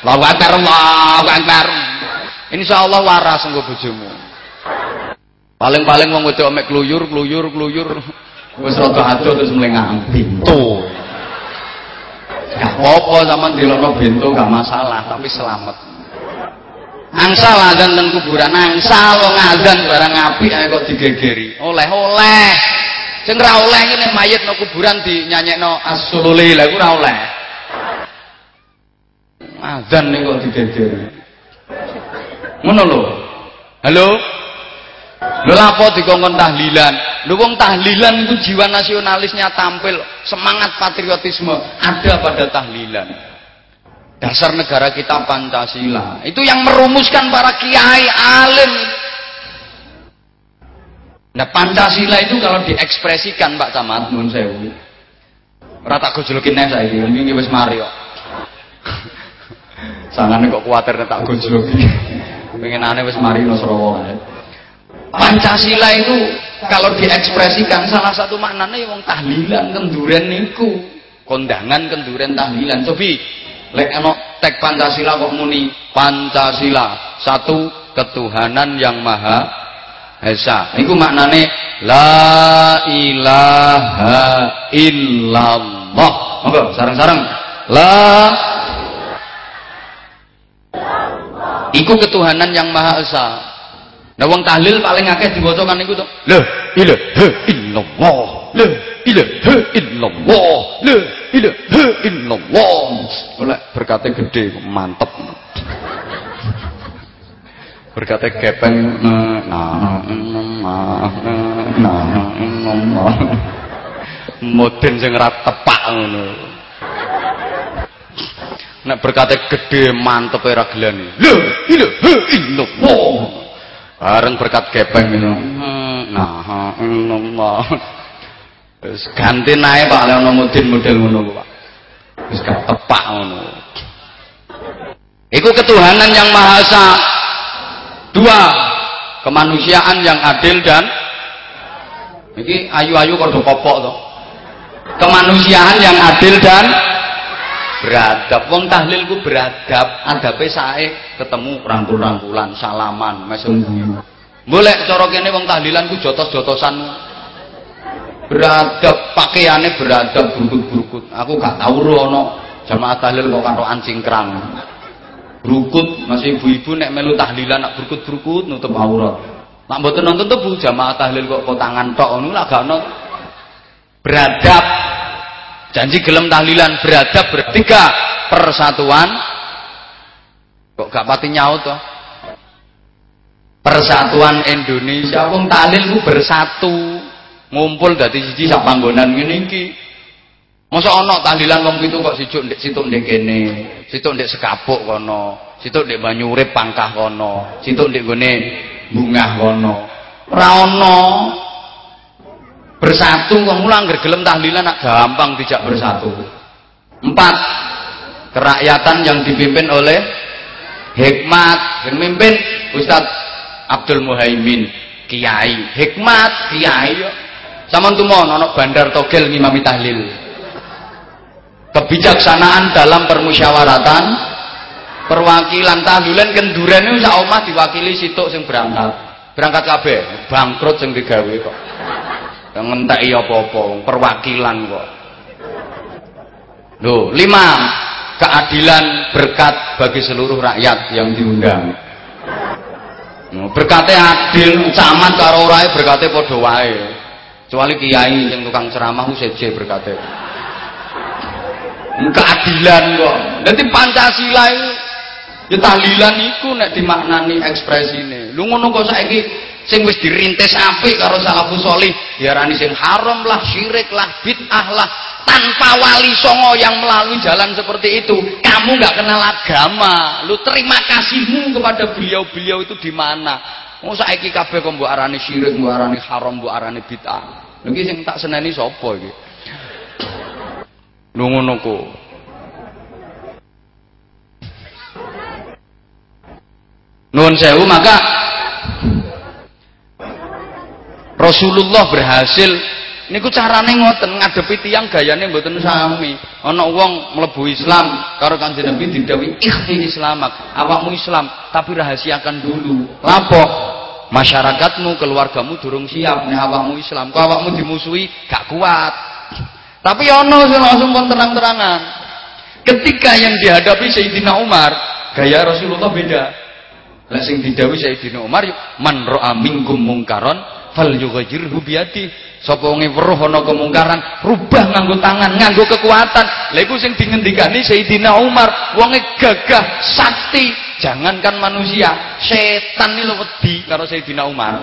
Allahu akbar, Allahu akbar. Insyaallah waras engko bojomu. Paling-paling wong wedok mek kluyur, kluyur, kluyur. Wis rada ado terus mlengang pintu. Gak apa-apa sampean dilono bento gak masalah, tapi selamat. angsal azan teng kuburan angsal wong azan barang apik ae kok digegeri oleh-oleh sing ora oleh iki nek mayit nang kuburan dinyanyekno as-sululi lha iku ora oleh azan nek kok digegeri ngono lho halo lho lapo dikongkon tahlilan lho wong tahlilan itu jiwa nasionalisnya tampil semangat patriotisme ada pada tahlilan Dasar negara kita Pancasila. Itu yang merumuskan para kiai alim. Nah Pancasila itu kalau diekspresikan Pak Camat nun sewu. Ora tak gojlokin nek saiki, wingi wis mari kok. Sangane kok kuwatir tak gojloki. Pengenane wis mari Nasrawa. Pancasila itu kalau diekspresikan salah satu maknanya wong tahlilan kenduren niku. Kondangan kenduren tahlilan. Cobi lek ana tek Pancasila kok muni? Pancasila satu ketuhanan yang maha esa. Iku maknane la ilaha illallah. Monggo sareng-sareng. La iku ketuhanan yang maha esa nah wong tahlil paling akeh diwaca kan niku to. La ilaha illallah. La ilaha illallah. La ilaha illallah. Oleh berkata gede mantep. Berkata gepeng nah nah nah modern sing ora tepak ngono. Nek berkata gede mantep ora gelane lho ilaha illallah bareng berkat gepeng ngono nah Allah Wis ganti nae Pak lek ana mudin model ngono Pak. Wis gak tepak ngono. Iku ketuhanan yang maha esa. Dua, kemanusiaan yang adil dan iki ayu-ayu kok kopok to. Kemanusiaan yang adil dan beradab. Wong tahlil ku beradab, adabe sae ketemu rangkul-rangkulan, salaman, mesum. Guyu. Boleh cara kene wong tahlilan ku jotos-jotosan. Beradab pakaiannya beradab burukut-burukut aku gak tahu rono jamaah tahlil kok karo cingkrang burukut masih ibu-ibu nek melu tahlilan nak burukut-burukut nutup aurat. Nak mboten nonton tuh bu jamaah tahlil kok tangan tok ngono lah gak ono. Beradab janji gelem tahlilan beradab bertiga persatuan. Kok gak pati nyaut toh? Persatuan Indonesia wong tahlil bersatu. Ngumpul dadi siji sak panggonan ngene iki. Masa ana tahlilan wong pitu kok sijuk ndek situk ndek kene situk ndek sekapuk kono situk ndek banyu pangkah kono situk ndek gone bungah kono. Ora ana bersatu wong mulang gelem tahlilan nak gampang dijak bersatu empat kerakyatan yang dipimpin oleh hikmat yang mimpin Ustadz Abdul Muhaimin kiai hikmat kiai Saman tumo nono bandar togel ngimami tahlil. Kebijaksanaan dalam permusyawaratan perwakilan tahlilan kenduren itu sak omah diwakili situk sing berangkat. Berangkat kabeh, bangkrut sing digawe kok. Yang ngenteki apa-apa, perwakilan kok. Loh, lima keadilan berkat bagi seluruh rakyat yang diundang. Berkatnya adil, camat karo rai berkatnya padha wae. Kecuali kiai yang tukang ceramah ku seje berkata. Keadilan kok. Nanti Pancasila itu ya tahlilan iku nek dimaknani ekspresine. Lu ngono kok saiki sing wis dirintis apik karo salafus salih diarani sing haram lah, syirik lah, bid'ah lah. Tanpa wali songo yang melalui jalan seperti itu, kamu nggak kenal agama. Lu terima kasihmu kepada beliau-beliau itu di mana? Oh saiki kabeh kok mbok arani syirik, mbok arani haram, mbok arani bid'ah. Lha sing tak seneni sapa iki? Lho ngono. Nuwun sewu maka Rasulullah berhasil niku carane ngoten ngadepi tiyang gayane mboten sami. Ana wong mlebu Islam karo Kanjeng Nabi didhawuhi ikhfi islamak. Awakmu Islam tapi rahasiakan dulu. Lapo? Masyarakatmu, keluargamu durung siap nek awakmu Islam. Kok awakmu dimusuhi gak kuat. Tapi ono sing langsung pun terang-terangan. Ketika yang dihadapi Sayyidina Umar, gaya Rasulullah beda. Lah sing didhawuhi Sayyidina Umar, man ra'a minkum mungkaron falyughayyirhu biyadi. Sapa wong weruh ana kemungkaran, rubah nganggo tangan, nganggo kekuatan. Lha iku sing dingendikani Sayyidina Umar, wonge gagah, sakti. Jangankan manusia, setan iki wedi karo Sayyidina Umar.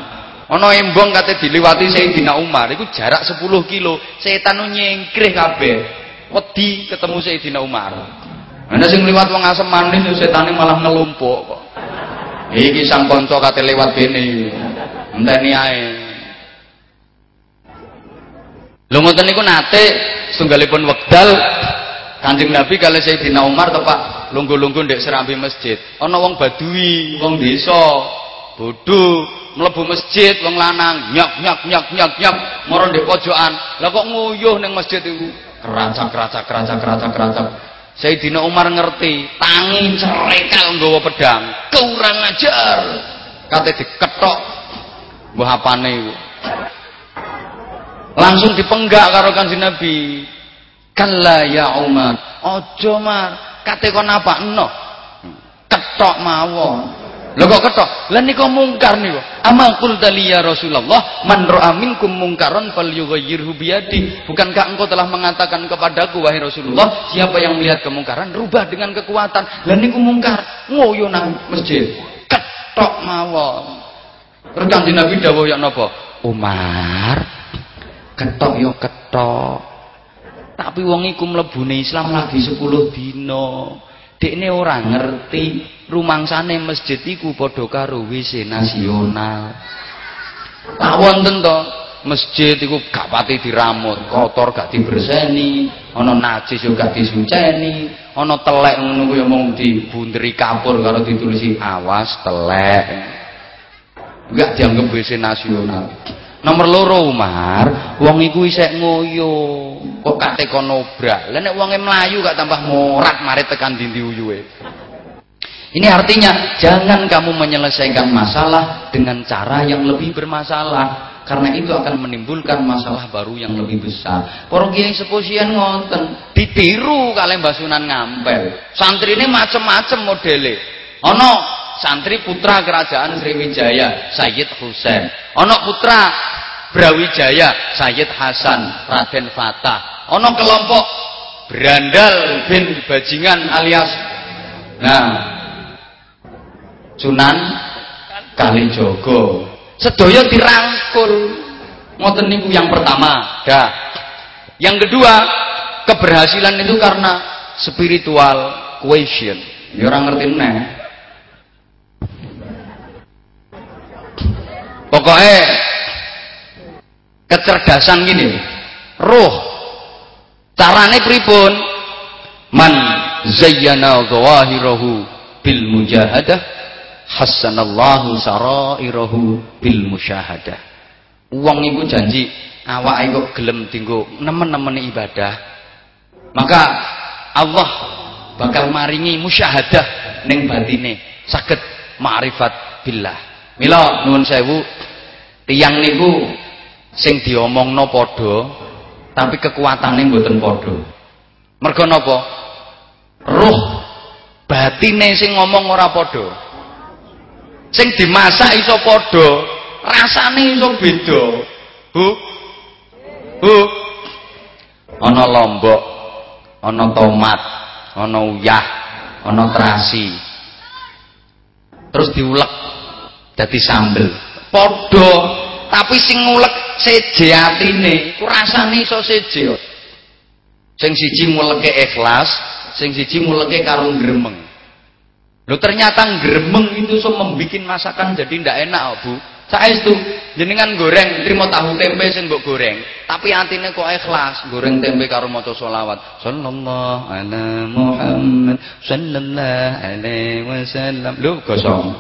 Ana embong kate diliwati Sayyidina Umar, iku jarak 10 kilo. Setan nyengkrih kabeh. Wedi ketemu Sayyidina Umar. Ana sing liwat wong asem manis setane malah ngelumpuk kok. Iki sang kanca kate lewat bene. Enteni ae. Lho ngoten niku nate setunggalipun wekdal Kanjeng Nabi kali Sayyidina Umar tepak lungguh-lungguh ndek serambi masjid. Ana wong badui, wong desa, bodho mlebu masjid wong lanang nyak nyak nyak nyak nyak mara ndek pojokan. Lah kok nguyuh ning masjid iku. Keracak keracak keracak keracak keracak. Sayyidina Umar ngerti, tangi cerekal nggawa pedang. Kurang ajar. Kate diketok mbah apane iku. Langsung dipenggak karo Kanjeng Nabi. Kalla ya Umar. Aja Mar, kate kon apa eno? Ketok mawon. Lho kok ketok? Lah niku mungkar niku. Ama qulta li ya Rasulullah, man ra'a minkum mungkaran falyughayyirhu biyadi. Bukankah engkau telah mengatakan kepadaku wahai Rasulullah, siapa yang melihat kemungkaran rubah dengan kekuatan. Lah niku mungkar, ngoyo nang masjid. Ketok mawon. Kanjeng Nabi dawuh ya napa? Umar, ketok yo ketok. Tapi wong iku mlebune Islam lagi 10 dina. Dekne ora ngerti rumangsane masjid iku padha karo WC nasional. Tak wonten to masjid iku gak pati diramut, kotor gak diberseni, ana najis yo gak disuceni, ana telek ngono kuwi mung dibunderi kapur karo ditulisi awas telek. Gak dianggap WC nasional. Nomor loro Umar, wong iku isek ngoyo. Kok kate kon obrak. Lah nek wonge mlayu gak tambah morat mari tekan dindi uyuwe. Ini artinya jangan kamu menyelesaikan masalah dengan cara yang lebih bermasalah karena itu akan menimbulkan masalah baru yang lebih besar. Para kiai seposian ngoten, ditiru kalian basunan ngampel. Santri ini macem-macem modele. Ono santri putra kerajaan Sriwijaya Sayyid Husain. Ono putra Brawijaya Sayyid Hasan Raden Fatah. Ono kelompok Brandal bin Bajingan alias nah Sunan Kalijogo sedoyo dirangkul. Ngoten niku yang pertama. Dah. Yang kedua keberhasilan itu karena spiritual question ya orang ngerti nih pokoknya kecerdasan gini ruh carane pripun? Man zayyana zawahirahu bil mujahadah hassanallahu sarairahu bil musyahadah. Uang iku janji awake kok gelem dinggo nemen-nemen ibadah maka Allah bakal maringi musyahadah ning batine. Saged ma'rifat billah. Mila nuwun sewu tiyang niku sing diomongno padha tapi kekuatane mboten padha. Mergo napa? Ruh batine sing ngomong ora padha. Sing dimasak iso padha rasane iso beda. Bu bu. Ana lombok ana tomat ana uyah ana terasi. Terus diulek dadi sambel padha tapi sing ngulek seje atine ku rasane iso seje sing siji nguleke ikhlas sing siji nguleke karo gremeng lho ternyata gremeng itu so membuat masakan jadi ndak enak Bu Saestu jenengan goreng trimo tahu tempe sing mbok goreng, tapi atine kok ikhlas, goreng tempe karo maca selawat. Sallallahu ala Muhammad sallallahu alaihi wasallam. Lho gosong.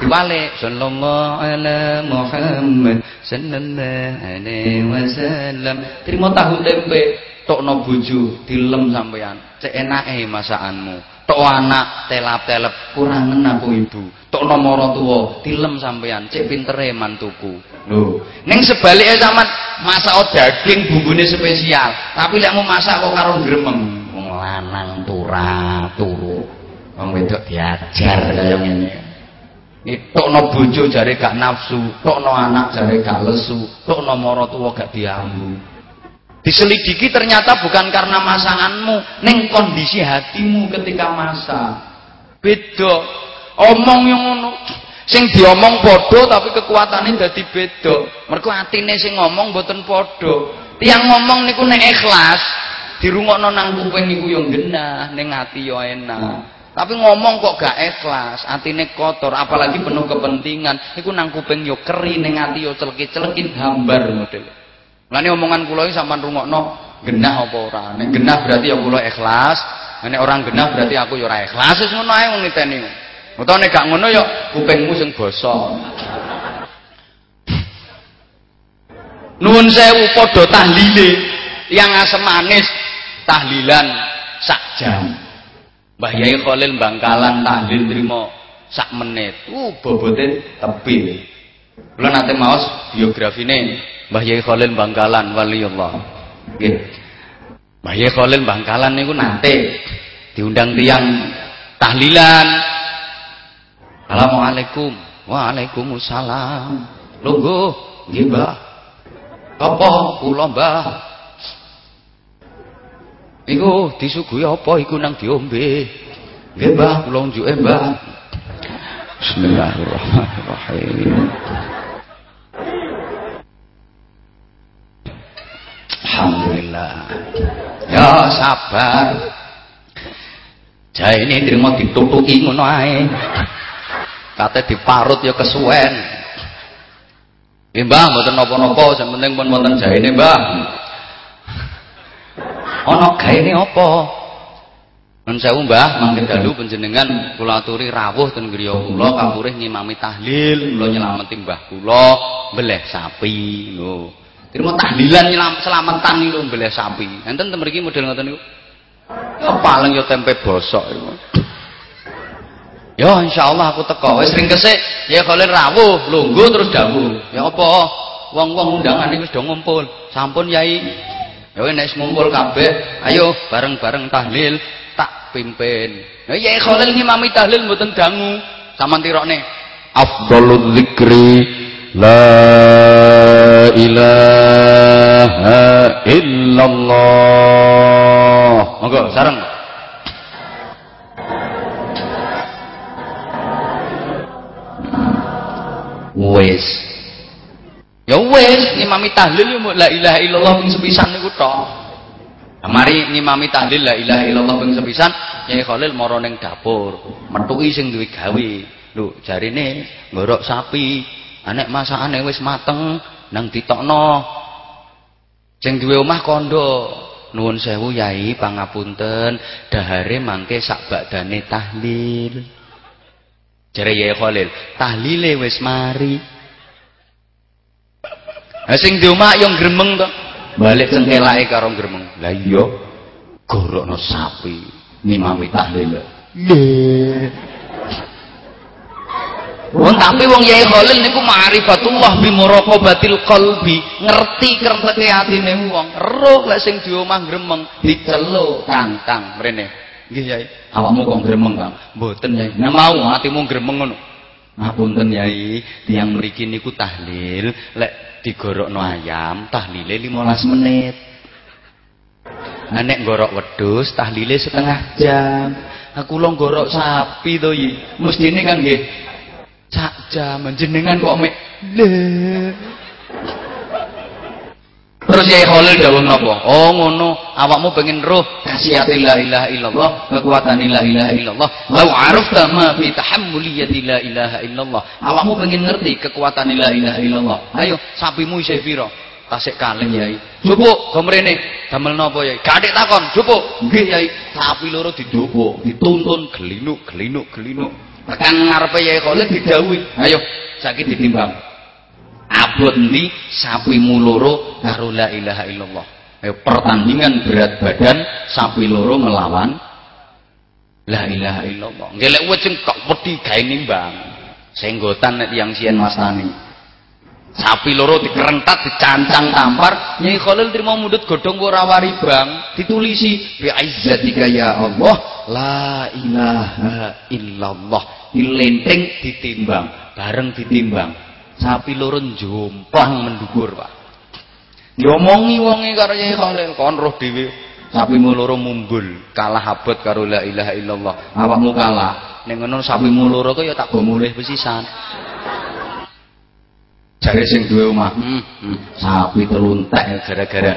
Diwale sallallahu ala Muhammad sallallahu alaihi wasallam. Trimo tahu tempe, tokno bojo dilem sampean. Cek enake masakanmu. Tok anak telap-telep kurangen aku ibu. Tok nomor tua tilem sampean cek pintere mantuku. Lho, ning sebalike sampean masak daging bumbune spesial, tapi lek mau masak kok karo gremeng. Wong lanang tura turu. Wong wedok diajar kaya ngene. Tokno bojo jare gak nafsu, tokno anak jare gak lesu, tokno mara tuwa gak diambu. Diselidiki ternyata bukan karena masanganmu, neng kondisi hatimu ketika masa. Beda. Omong yang ngono. Sing diomong podo tapi kekuatannya dadi beda. Mergo atine sing ngomong boten podo. Tiang ngomong niku nek ikhlas, dirungokno nang kuping niku yo genah, ning ati yo enak. Tapi ngomong kok gak ikhlas, atine kotor, apalagi penuh kepentingan, iku nang kuping yo keri, ning ati yo celeki-celekin hambar model. Lani omongan kula iki sampean rungokno genah apa ora? Nek genah berarti ya kula ikhlas, nek orang genah berarti aku ya ora ikhlas. Wis ngono ae wong niteni. Utawa nek gak ngono ya kupingmu sing basa. Nuwun sewu padha tahlile, yang asem manis tahlilan sak jam. Mbah Yai Khalil Bangkalan tahlil trimo sak menit. Uh bobote tepi. Kula nate maos biografine Mbah Yai Khalil Bangkalan waliullah. Nggih. Mbah Yai Khalil Bangkalan niku nate diundang tiang tahlilan. Assalamualaikum. Waalaikumsalam. Lungguh, nggih Mbah. Apa kula Mbah? Iku disuguhi apa iku nang diombe? Nggih Mbah, kula unjuke Mbah. Bismillahirrahmanirrahim. Alhamdulillah. Ya sabar. Jahe ini terima ditutuki ngono ae. Kate diparut ya kesuwen. Nggih Mbah, mboten napa-napa, sing penting pun wonten jahene Mbah. Ana gaene apa? Nun sewu Mbah, mangke dalu panjenengan kula aturi rawuh ten griya kula kapurih ngimami tahlil, kula nyelameti Mbah kula mbeleh sapi lho. Terima tahlilan nyelam selamatan niku mbeleh sapi. Enten ten mriki model ngoten niku. Ya paling ya tempe bosok iku. Ya insyaallah aku teko. Wis ringkese ya kale rawuh, lungguh terus dawuh. Ya apa? Wong-wong undangan iki wis do ngumpul. Sampun Yai. Ya nek ngumpul kabeh, ayo bareng-bareng tahlil tak pimpin. Ya Yai Khalil ngimami tahlil mboten dangu. Saman tirokne. Afdhalul dzikri La ilaha illallah. Monggo sareng. Wes. Ya wes ngimami tahlil ya la ilaha illallah ping sepisan niku tok. Mari ngimami tahlil la ilaha illallah ping sepisan, Nyai Khalil mara ning dapur, metuki sing duwe gawe. Lho, jarine ngorok sapi, anek masakane wis mateng nang ditokno. Sing duwe omah kondo nuwun sewu yai pangapunten dahare mangke sak bakdane tahlil. Jare yai Khalil tahlile wis mari ha sing di omah yo gremeng to. Balik cengkelake karo gremeng. Lah iya. Gorokno sapi. Ngimami tahlil lho Wong tapi wong Yai Khalil niku ma'rifatullah bi muraqabatil qalbi, ngerti kerteke atine wong. Roh lek sing di omah gremeng diceluk kangkang mrene. Nggih Yai, awakmu kok gremeng, Kang? Mboten Yai. Nek mau atimu gremeng ngono. Ngapunten Yai, tiyang mriki niku tahlil lek digorokno ayam, tahlile 15 menit. Nah nek gorok wedhus tahlile setengah jam. Aku lo gorok sapi to, Yi. Mestine kan nggih sak jam jenengan kok mek Terus Yai Khalil dawuh napa? Oh ngono, awakmu pengen roh khasiat la ilaha illallah, kekuatan la ilaha illallah. Lau arafta ma fi tahammuliyati la ilaha illallah. Awakmu pengen ngerti kekuatan la ilaha illallah. Ayo sapimu isih pira? Tasik kalih Yai. Jupuk go mrene. Damel napa Yai? Gathik takon, jupuk. Nggih Yai. Sapi loro didupuk, dituntun gelinuk, gelinuk, gelinuk. Tekan ngarepe Yai Khalil didhawuhi, "Ayo, saiki ditimbang." Abot ndi? Sapimu loro karo la ilaha illallah. Ayo, pertandingan berat badan sapi loro melawan la ilaha illallah. Ngelek wajeng kok wedi gawe nimbang. Senggotan tiyang sian mastani sapi loro dikerentat dicancang tampar. Nyai Khalil terima mundut godhong ora bang. Ditulisi bi izzatika ya Allah la ilaha illallah. Dilenteng ditimbang. Bareng ditimbang sapi lurun jomplang mendukur pak. Diomongi wonge karo Yai Khalil kon roh dhewe sapimu loro mumbul kalah abot karo la ilaha illallah. Awakmu kalah ning ngono sapimu loro kok ya tak go mulih pesisan. Jare sing duwe omah hmm, hmm. sapi teluntek gara-gara.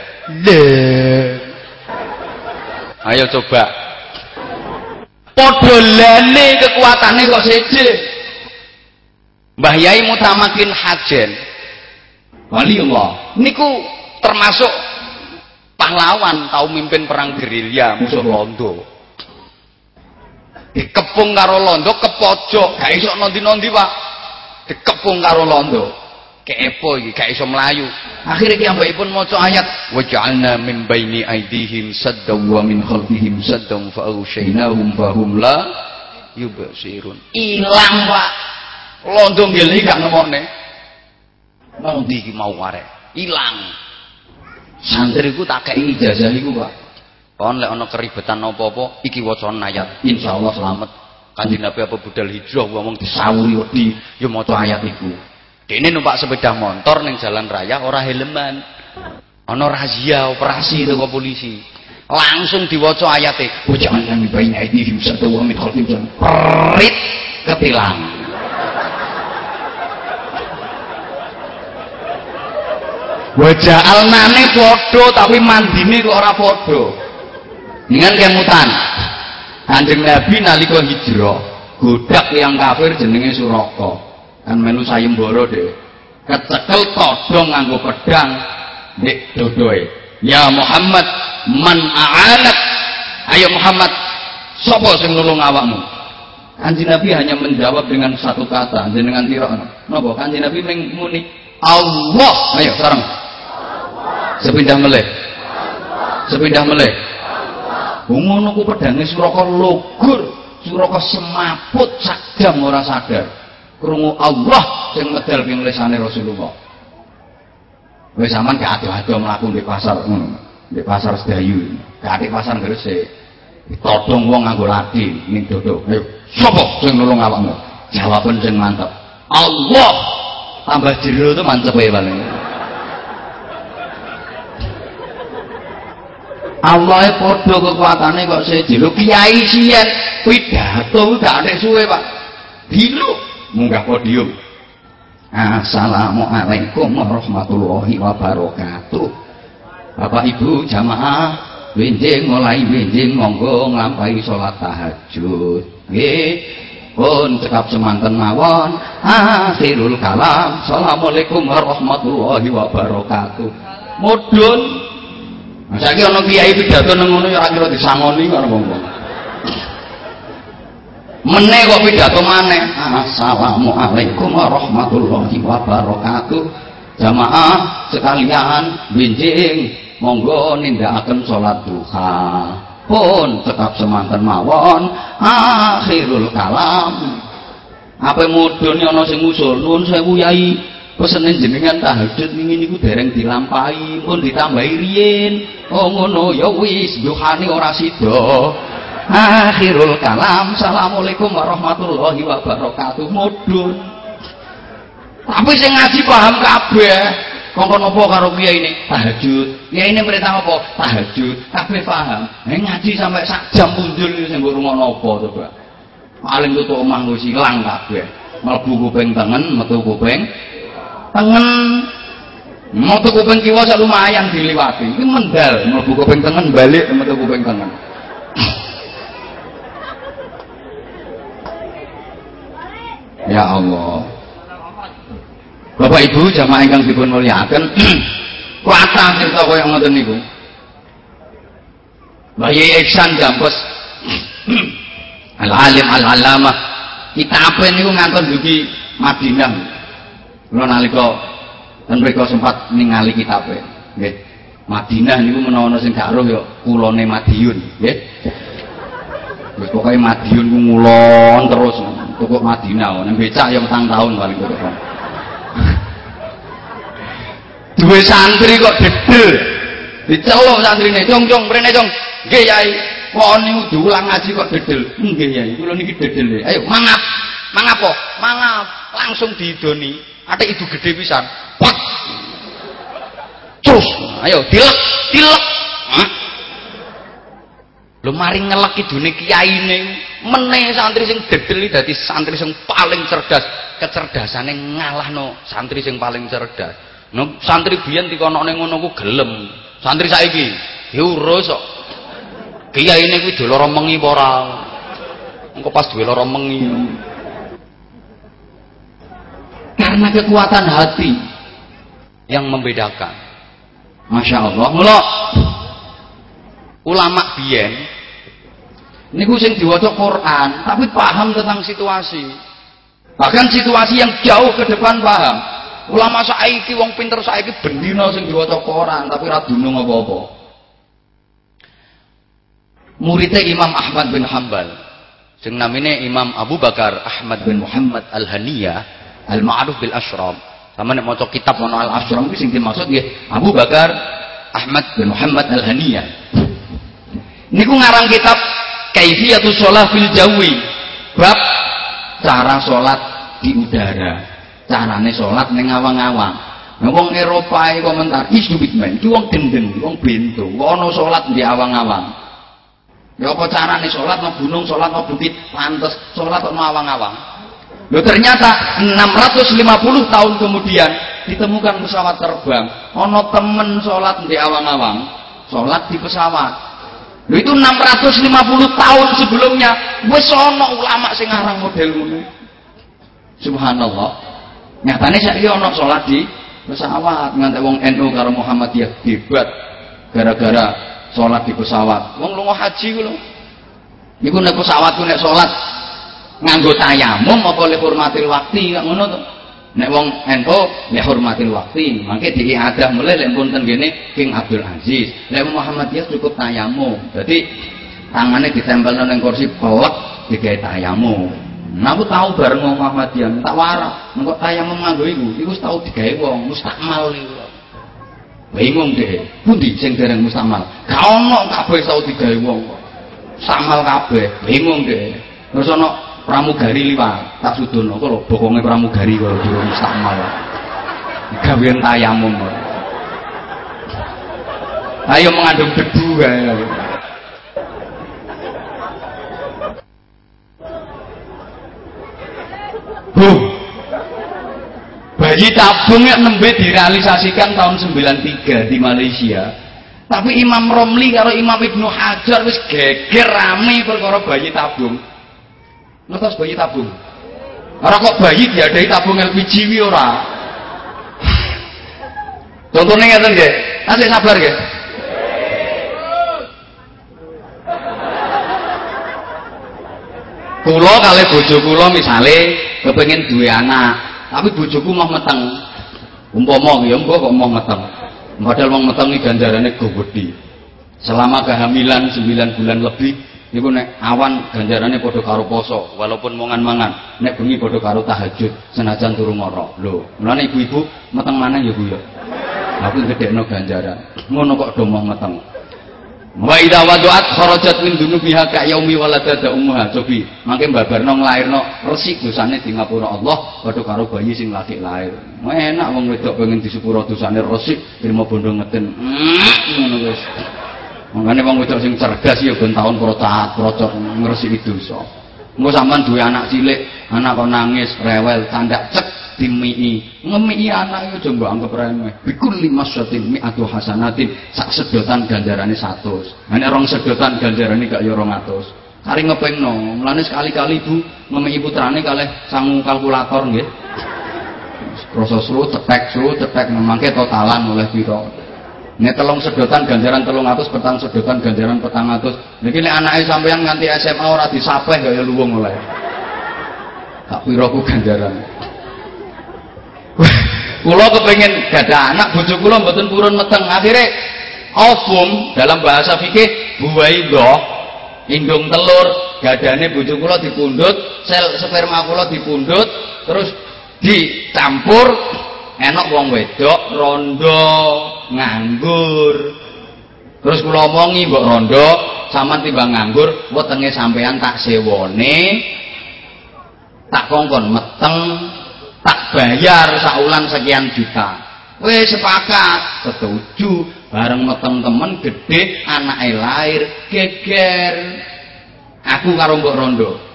Ayo coba. Padha lene kekuatane kok seje Mbah Yai Mutamakin Hajen. Allah niku termasuk pahlawan tahu mimpin perang gerilya musuh Londo. Dikepung karo Londo ke pojok gak iso nondi-nondi Pak. Dikepung karo Londo. Kepo iki gak iso melayu. Akhirnya ki ambekipun maca ayat waja'alna min baini aidihim saddaw wa min khalfihim saddaw fa aghshaynahum fahum la yubsirun. Ilang Pak londo ngene gak nemone mau ndi iki mau arek? Ilang santriku tak kei ijazah iku Pak. Kon lek ana keribetan apa-apa iki wacan ayat. Insyaallah selamat. Kanjeng Nabi apa budal hijrah ngomong disawuri wedi ya maca ayat iku dene numpak sepeda motor ning jalan raya ora helman ana razia operasi teko polisi. Langsung diwaca ayate. Bocah nang bayi aidihim satu wa min khalfihim perit ketilang wajah alnane podo tapi mandine kok ora podo. Dengan kemutan kanjeng nabi nalika hijrah godak yang kafir jenenge suraka. Kan melu sayembara deh kecekel todong nganggo pedang nek dodoe. Ya Muhammad man a'anak ayo Muhammad sapa sing nulung awakmu? Kanjeng nabi hanya menjawab dengan satu kata. Jenengan tira napa? Kanjeng nabi muni Allah. Ayo sekarang sepindah meleh sepindah meleh ngono ku pedange suraka lugur suraka semaput sagam ora sadar. Krungu Allah sing medal ping lesane Rasulullah. Wis sampean gak ado-ado mlaku di pasar ngono. Di pasar sedayu. Gak di pasar Gresik. Ditodong wong nganggo lati ning dodo ayo sapa sing nulung awakmu? Jawaban sing mantep. Allah! Tambah jero itu mantep ya paling Allah podo kekuatannya kok seje lho kiai sian pidato gak ada suwe pak. Dilu munggah podium. Assalamualaikum warahmatullahi wabarakatuh. Bapak Ibu jamaah benjing mulai benjing monggo nglampahi salat tahajud. Nggih. Pun cekap semanten mawon. Akhirul kalam. Assalamualaikum warahmatullahi wabarakatuh. Mudun Saiki ana kiai pidato nang ngono ya ora kira disangoni karo wong-wong. Meneh kok pidato maneh. Assalamualaikum warahmatullahi wabarakatuh. Jamaah sekalian benjing monggo nindakaken salat duha. Pun tetap semanten mawon akhirul kalam. Apa mudun ana sing usul nuwun sewu yai pesene jenengan tahajud wingi niku dereng dilampahi pun ditambahi riyin oh ngono ya wis duhane ora sida. Akhirul kalam. Assalamualaikum warahmatullahi wabarakatuh. Mudun tapi sing ngaji paham kabeh. Kongkon apa karo kiai ini? Tahajud. Kiai ini perintah apa? Tahajud. Kabeh paham. Eh ngaji sampai sak jam punjul sing mbok rungono coba? Paling tutuk omah wis ilang kabeh. Mlebu kuping tengen metu kuping tengen Mau kuping kiwa sak lumayan diliwati. Iki mendal, mlebu kuping tengen balik metu kuping tengen. ya Allah. Bapak Ibu jamaah ingkang dipun mulyakaken, kuasa cerita kaya ngoten niku. Bayi Ihsan Jampes Al-alim al-alamah kitabe niku ngantos dugi Madinah. Kula nalika dan mereka sempat ningali kitabe nggih. Madinah niku menawa sing gak roh ya kulone Madiun nggih. Wis pokoke Madiun ku ngulon terus tukuk Madinah nang becak ya petang tahun paling tukuk duwe santri kok dedel. Diceluk santrine cung cung mrene cung. Nggih yai. Kok niku diulang ngaji kok dedel. Nggih yai kula niki dedel. Ayo mangap. Mangap kok mangap langsung diidoni ada itu gede pisan Pak. Terus, ayo dilek, dilek. Lho mari ngelek idune kiyaine meneh santri sing dedel dadi santri sing paling cerdas. Kecerdasane ngalahno santri sing paling cerdas. No, santri biyen dikono ning ngono ku gelem. Santri saiki diurus kok. Kiyaine kuwi do lara mengi apa ora? Engko pas duwe lara mengi. Karena kekuatan hati yang membedakan. Masya Allah. Mula ulama biyen niku sing diwaca Quran tapi paham tentang situasi. Bahkan situasi yang jauh ke depan paham. Ulama saiki wong pinter saiki bendina sing diwaca Quran tapi ra dunung apa-apa. Muridnya Imam Ahmad bin Hambal sing namine Imam Abu Bakar Ahmad bin Muhammad Al-Haniyah Al-Ma'ruf bil Ashraf sama nek maca kitab ono Al Asram iki sing dimaksud nggih Abu Bakar Ahmad bin Muhammad Al Haniyah. Niku ngarang kitab Kaifiyatus Shalah fil Jawi. Bab cara salat di udara. Carane salat ning awang-awang. Nah, wong Eropa komentar, "Is stupid man, iki wong gendeng, wong bento. Ana salat di awang-awang?" Ya apa carane salat nang gunung, salat nang bukit, pantes salat nang awang-awang. Loh ternyata 650 tahun kemudian ditemukan pesawat terbang. Ono temen sholat di awang-awang, sholat di pesawat. Loh itu 650 tahun sebelumnya wis ono ulama sing ngarang model ngono. Subhanallah. Nyatane saiki ono sholat di pesawat nganti wong NU karo Muhammadiyah debat gara-gara sholat di pesawat. Wong lunga haji ku lho. Niku pesawat ku nek sholat nganggo tayamum apa le hormatil waktu gak ngono to nek wong NU le hormatil waktu mangke diiadah mulai lek pun ten King Abdul Aziz lek Muhammadiyah cukup tayamum jadi tangannya ditempel nang kursi pelek digawe tayamum Nah, aku tahu bareng wong Muhammadiyah, tak warak. Engko tayamum nganggo iku, iku tau digawe wong mustakmal iku. Bingung deh, pundi sing dereng mustakmal? Gak ono kabeh tau digawe wong. Samal kabeh, bingung deh. Terus ono pramugari liwat. Tak sudono lho bokonge pramugari kok di mustakmal gawean tayamum. Ayo mengandung debu kae Bu. Bayi tabung yang nembe direalisasikan tahun 93 di Malaysia. Tapi Imam Romli karo Imam Ibnu Hajar wis geger rame perkara bayi tabung ngertos bayi tabung. Ora kok bayi diadai tabung LPG wi ora? Contohnya ngeten nggih. Nanti sabar nggih. Kula kali bojo kula misale kepengin duwe anak tapi bojoku mau meteng. Umpama ya mbok kok mau meteng. Padahal wong meteng iki ganjarane go gedhi selama kehamilan 9 bulan lebih niku nek awan ganjarane padha karo poso walaupun mongan-mangan nek bengi padha karo tahajud senajan turu ngoro lho mulane ibu-ibu meteng mana ya Bu ya? Aku gedekno ganjaran. Ngono kok do mau meteng. Wa idza wadu'at kharajat min dunubiha ka yaumi waladada ummuha. Cobi mangke babarno nglairno resik dosane di ngapura Allah padha karo bayi sing lagi lahir. Enak wong wedok pengen disepuro dosane resik trimo bondo ngeten. Hmm, ngono wis Makanya wong wedok sing cerdas ya ben taun procat, procot ngresiki dosa. Engko sampean duwe anak cilik, anak kok nangis, rewel, tandak cek, dimii ngemii anak itu coba anggap remeh bikul lima mi atau hasanatin sak sedotan ganjarannya satu hanya orang sedotan ganjarannya gak ya atus. Kari ngepeng no melani sekali-kali bu ngemii putrane kalih sangu kalkulator nggih. Proses lu cetek lu cetek memangke totalan oleh piro ini telung sedotan ganjaran telung atus petang sedotan ganjaran petang atus. Ini anaknya sampean nganti SMA ora disapeh gaya luwung oleh. Tak piro ku ganjaran. Kula kepengen gada anak bojo kula mboten purun meteng. Akhirnya ofum dalam bahasa fikih buwaidah indung telur gadane bojo kula dipundhut sel sperma kula dipundhut terus dicampur enak wong wedok rondo nganggur. Terus kula omongi mbok rondo sama timbang nganggur wetenge sampean tak sewone tak kongkon meteng tak bayar saulan sekian juta. Weh sepakat setuju bareng meteng temen gede anak lahir geger. Aku karo mbok rondo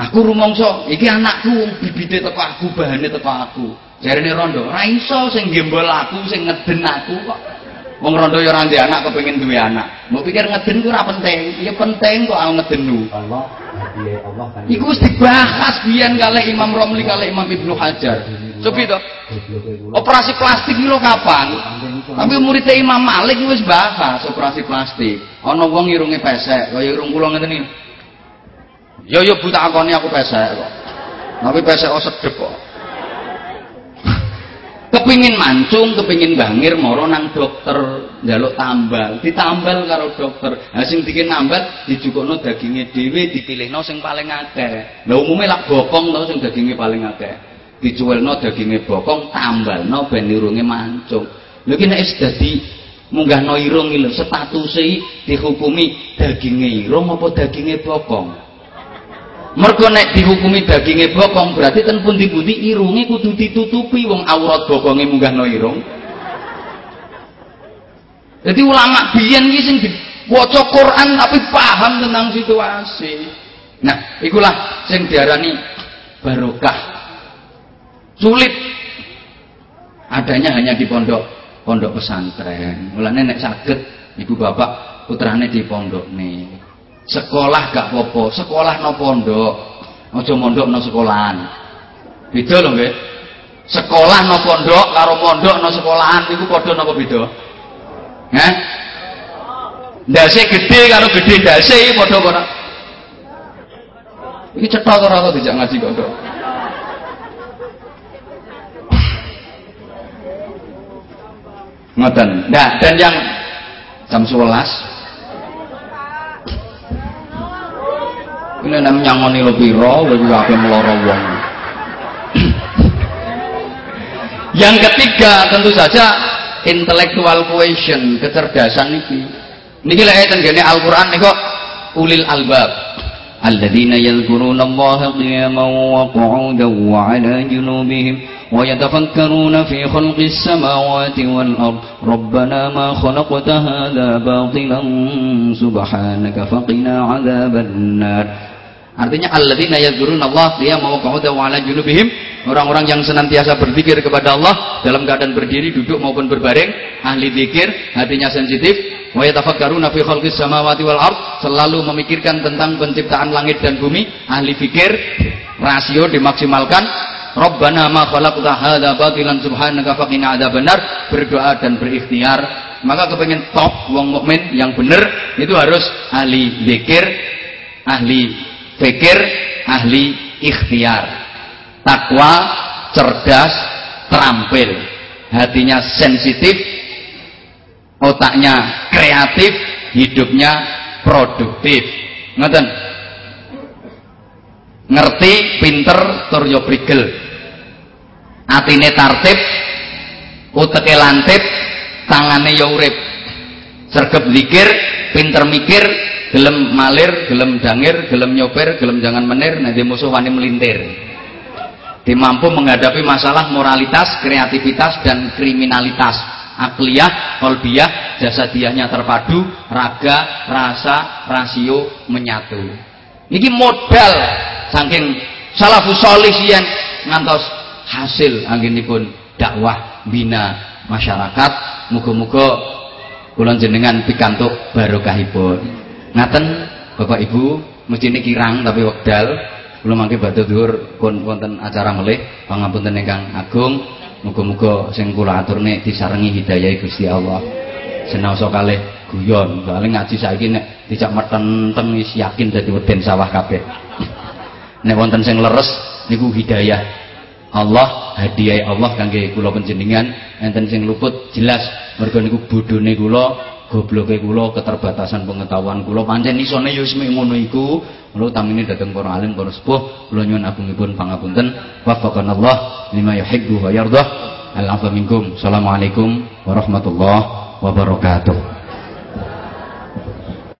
aku rumongso iki anakku bibite teko aku bahane teko aku. Jarene rondo ora iso sing gembol aku sing ngeden aku kok. Wong rondo ya ora anak kepengin duwe anak. Mbok pikir ngeden ku ora penting. Ya penting kok al ngedenu Allah Allah kan iku wis dibahas biyen kalih Imam Romli kalih Imam Ibnu Hajar. Cobi to. Operasi plastik iki lho kapan? Tapi muridnya Imam Malik wis bahas operasi plastik. Ana wong irunge pesek. Kaya irung kula ngeten iki Yo yo buta akoni aku pesek kok. Tapi pesek oh sedep kok. kepingin mancung, kepingin bangir moro nang dokter njaluk tambal, ditambal karo dokter. Lah sing bikin nambal dijukukno daginge dhewe, dipilihno sing paling akeh. Lah umume lak bokong to sing daginge paling akeh. Dicuwelno daginge bokong, tambalno ben irunge mancung. Lha iki nek dadi munggahno irung iki lho dihukumi daginge irung apa daginge bokong? Mergo nek dihukumi daginge bokong berarti ten pundi-pundi irunge kudu ditutupi. Wong aurat bokonge munggahno irung. Jadi ulama biyen iki sing diwaca Quran tapi paham tentang situasi. Nah ikulah sing diarani barokah. Sulit. Adanya hanya di pondok pondok pesantren. Mulane nek saged ibu bapak putrane di pondok nih sekolah gak popo sekolah no pondok. Aja mondok no sekolahan. Beda lho nggih. Sekolah no pondok karo pondok no sekolahan niku padha napa beda? Hah? Ndase gede karo gede ndase padha ora Iki cetha ora kok dijak ngaji kok. Ngoten. Nah, dan yang jam 11 ini nem nyangoni lo piro lo juga ape meloro wong yang ketiga tentu saja intellectual quotient kecerdasan ini niki lek eten gene Al-Qur'an niku ulil albab alladzina yadhkuruna Allah qiyaman wa qu'udan wa 'ala junubihim ويتفكرون في خلق السماوات والأرض ربنا ما خلقت هذا باطلا سبحانك فقنا عذاب النار Artinya alladzina yadhkuruna Allah wa qu'udan wa 'ala junubihim, orang-orang yang senantiasa berzikir kepada Allah dalam keadaan berdiri, duduk maupun berbaring, ahli zikir, hatinya sensitif, wa yatafakkaruna fi khalqis samawati wal ard, selalu memikirkan tentang penciptaan langit dan bumi, ahli fikir, rasio dimaksimalkan, Rabbana ma khalaqta hadza batilan subhanaka faqina adzabannar, berdoa dan berikhtiar. Maka kepengen top wong mukmin yang benar itu harus ahli zikir, ahli Fikir ahli ikhtiar. Takwa cerdas, terampil. Hatinya sensitif, otaknya kreatif, hidupnya produktif. Ngoten. Ngerti, pinter, tur yo prigel. Atine tartib, uteke lantip, tangane yo urip. Sergep zikir, pinter mikir, gelem malir, gelem dangir, gelem nyopir, gelem jangan menir, nanti musuh wani melintir. Dimampu menghadapi masalah moralitas, kreativitas dan kriminalitas. Akliyah, kolbiyah, jasadiahnya terpadu, raga, rasa, rasio menyatu. Ini modal saking salafus solih ngantos hasil anggenipun dakwah bina masyarakat muga-muga kula jenengan pikantuk barokahipun ngaten Bapak Ibu mesti ini kirang tapi wekdal. Kula mangke badhe dhuwur pun wonten acara melih pangapunten ingkang agung. Muga-muga sing kula aturne disarengi hidayah Gusti Allah. Senaosa kalih guyon. Soalnya ngaji saiki nek dijak metenten wis yakin dadi weden sawah kabeh. Nek wonten sing leres niku hidayah Allah hadiah Allah kangge kula panjenengan. Enten sing luput jelas. Mergo niku bodhone kula gobloke kula keterbatasan pengetahuan kula. Pancen isone ya wis ngono iku. Kula tamine dhateng para alim para sepuh. Kula nyuwun agungipun pangapunten. Wafaqanallah lima yuhibbu wa yardah. Al minkum. Assalamualaikum warahmatullahi wabarakatuh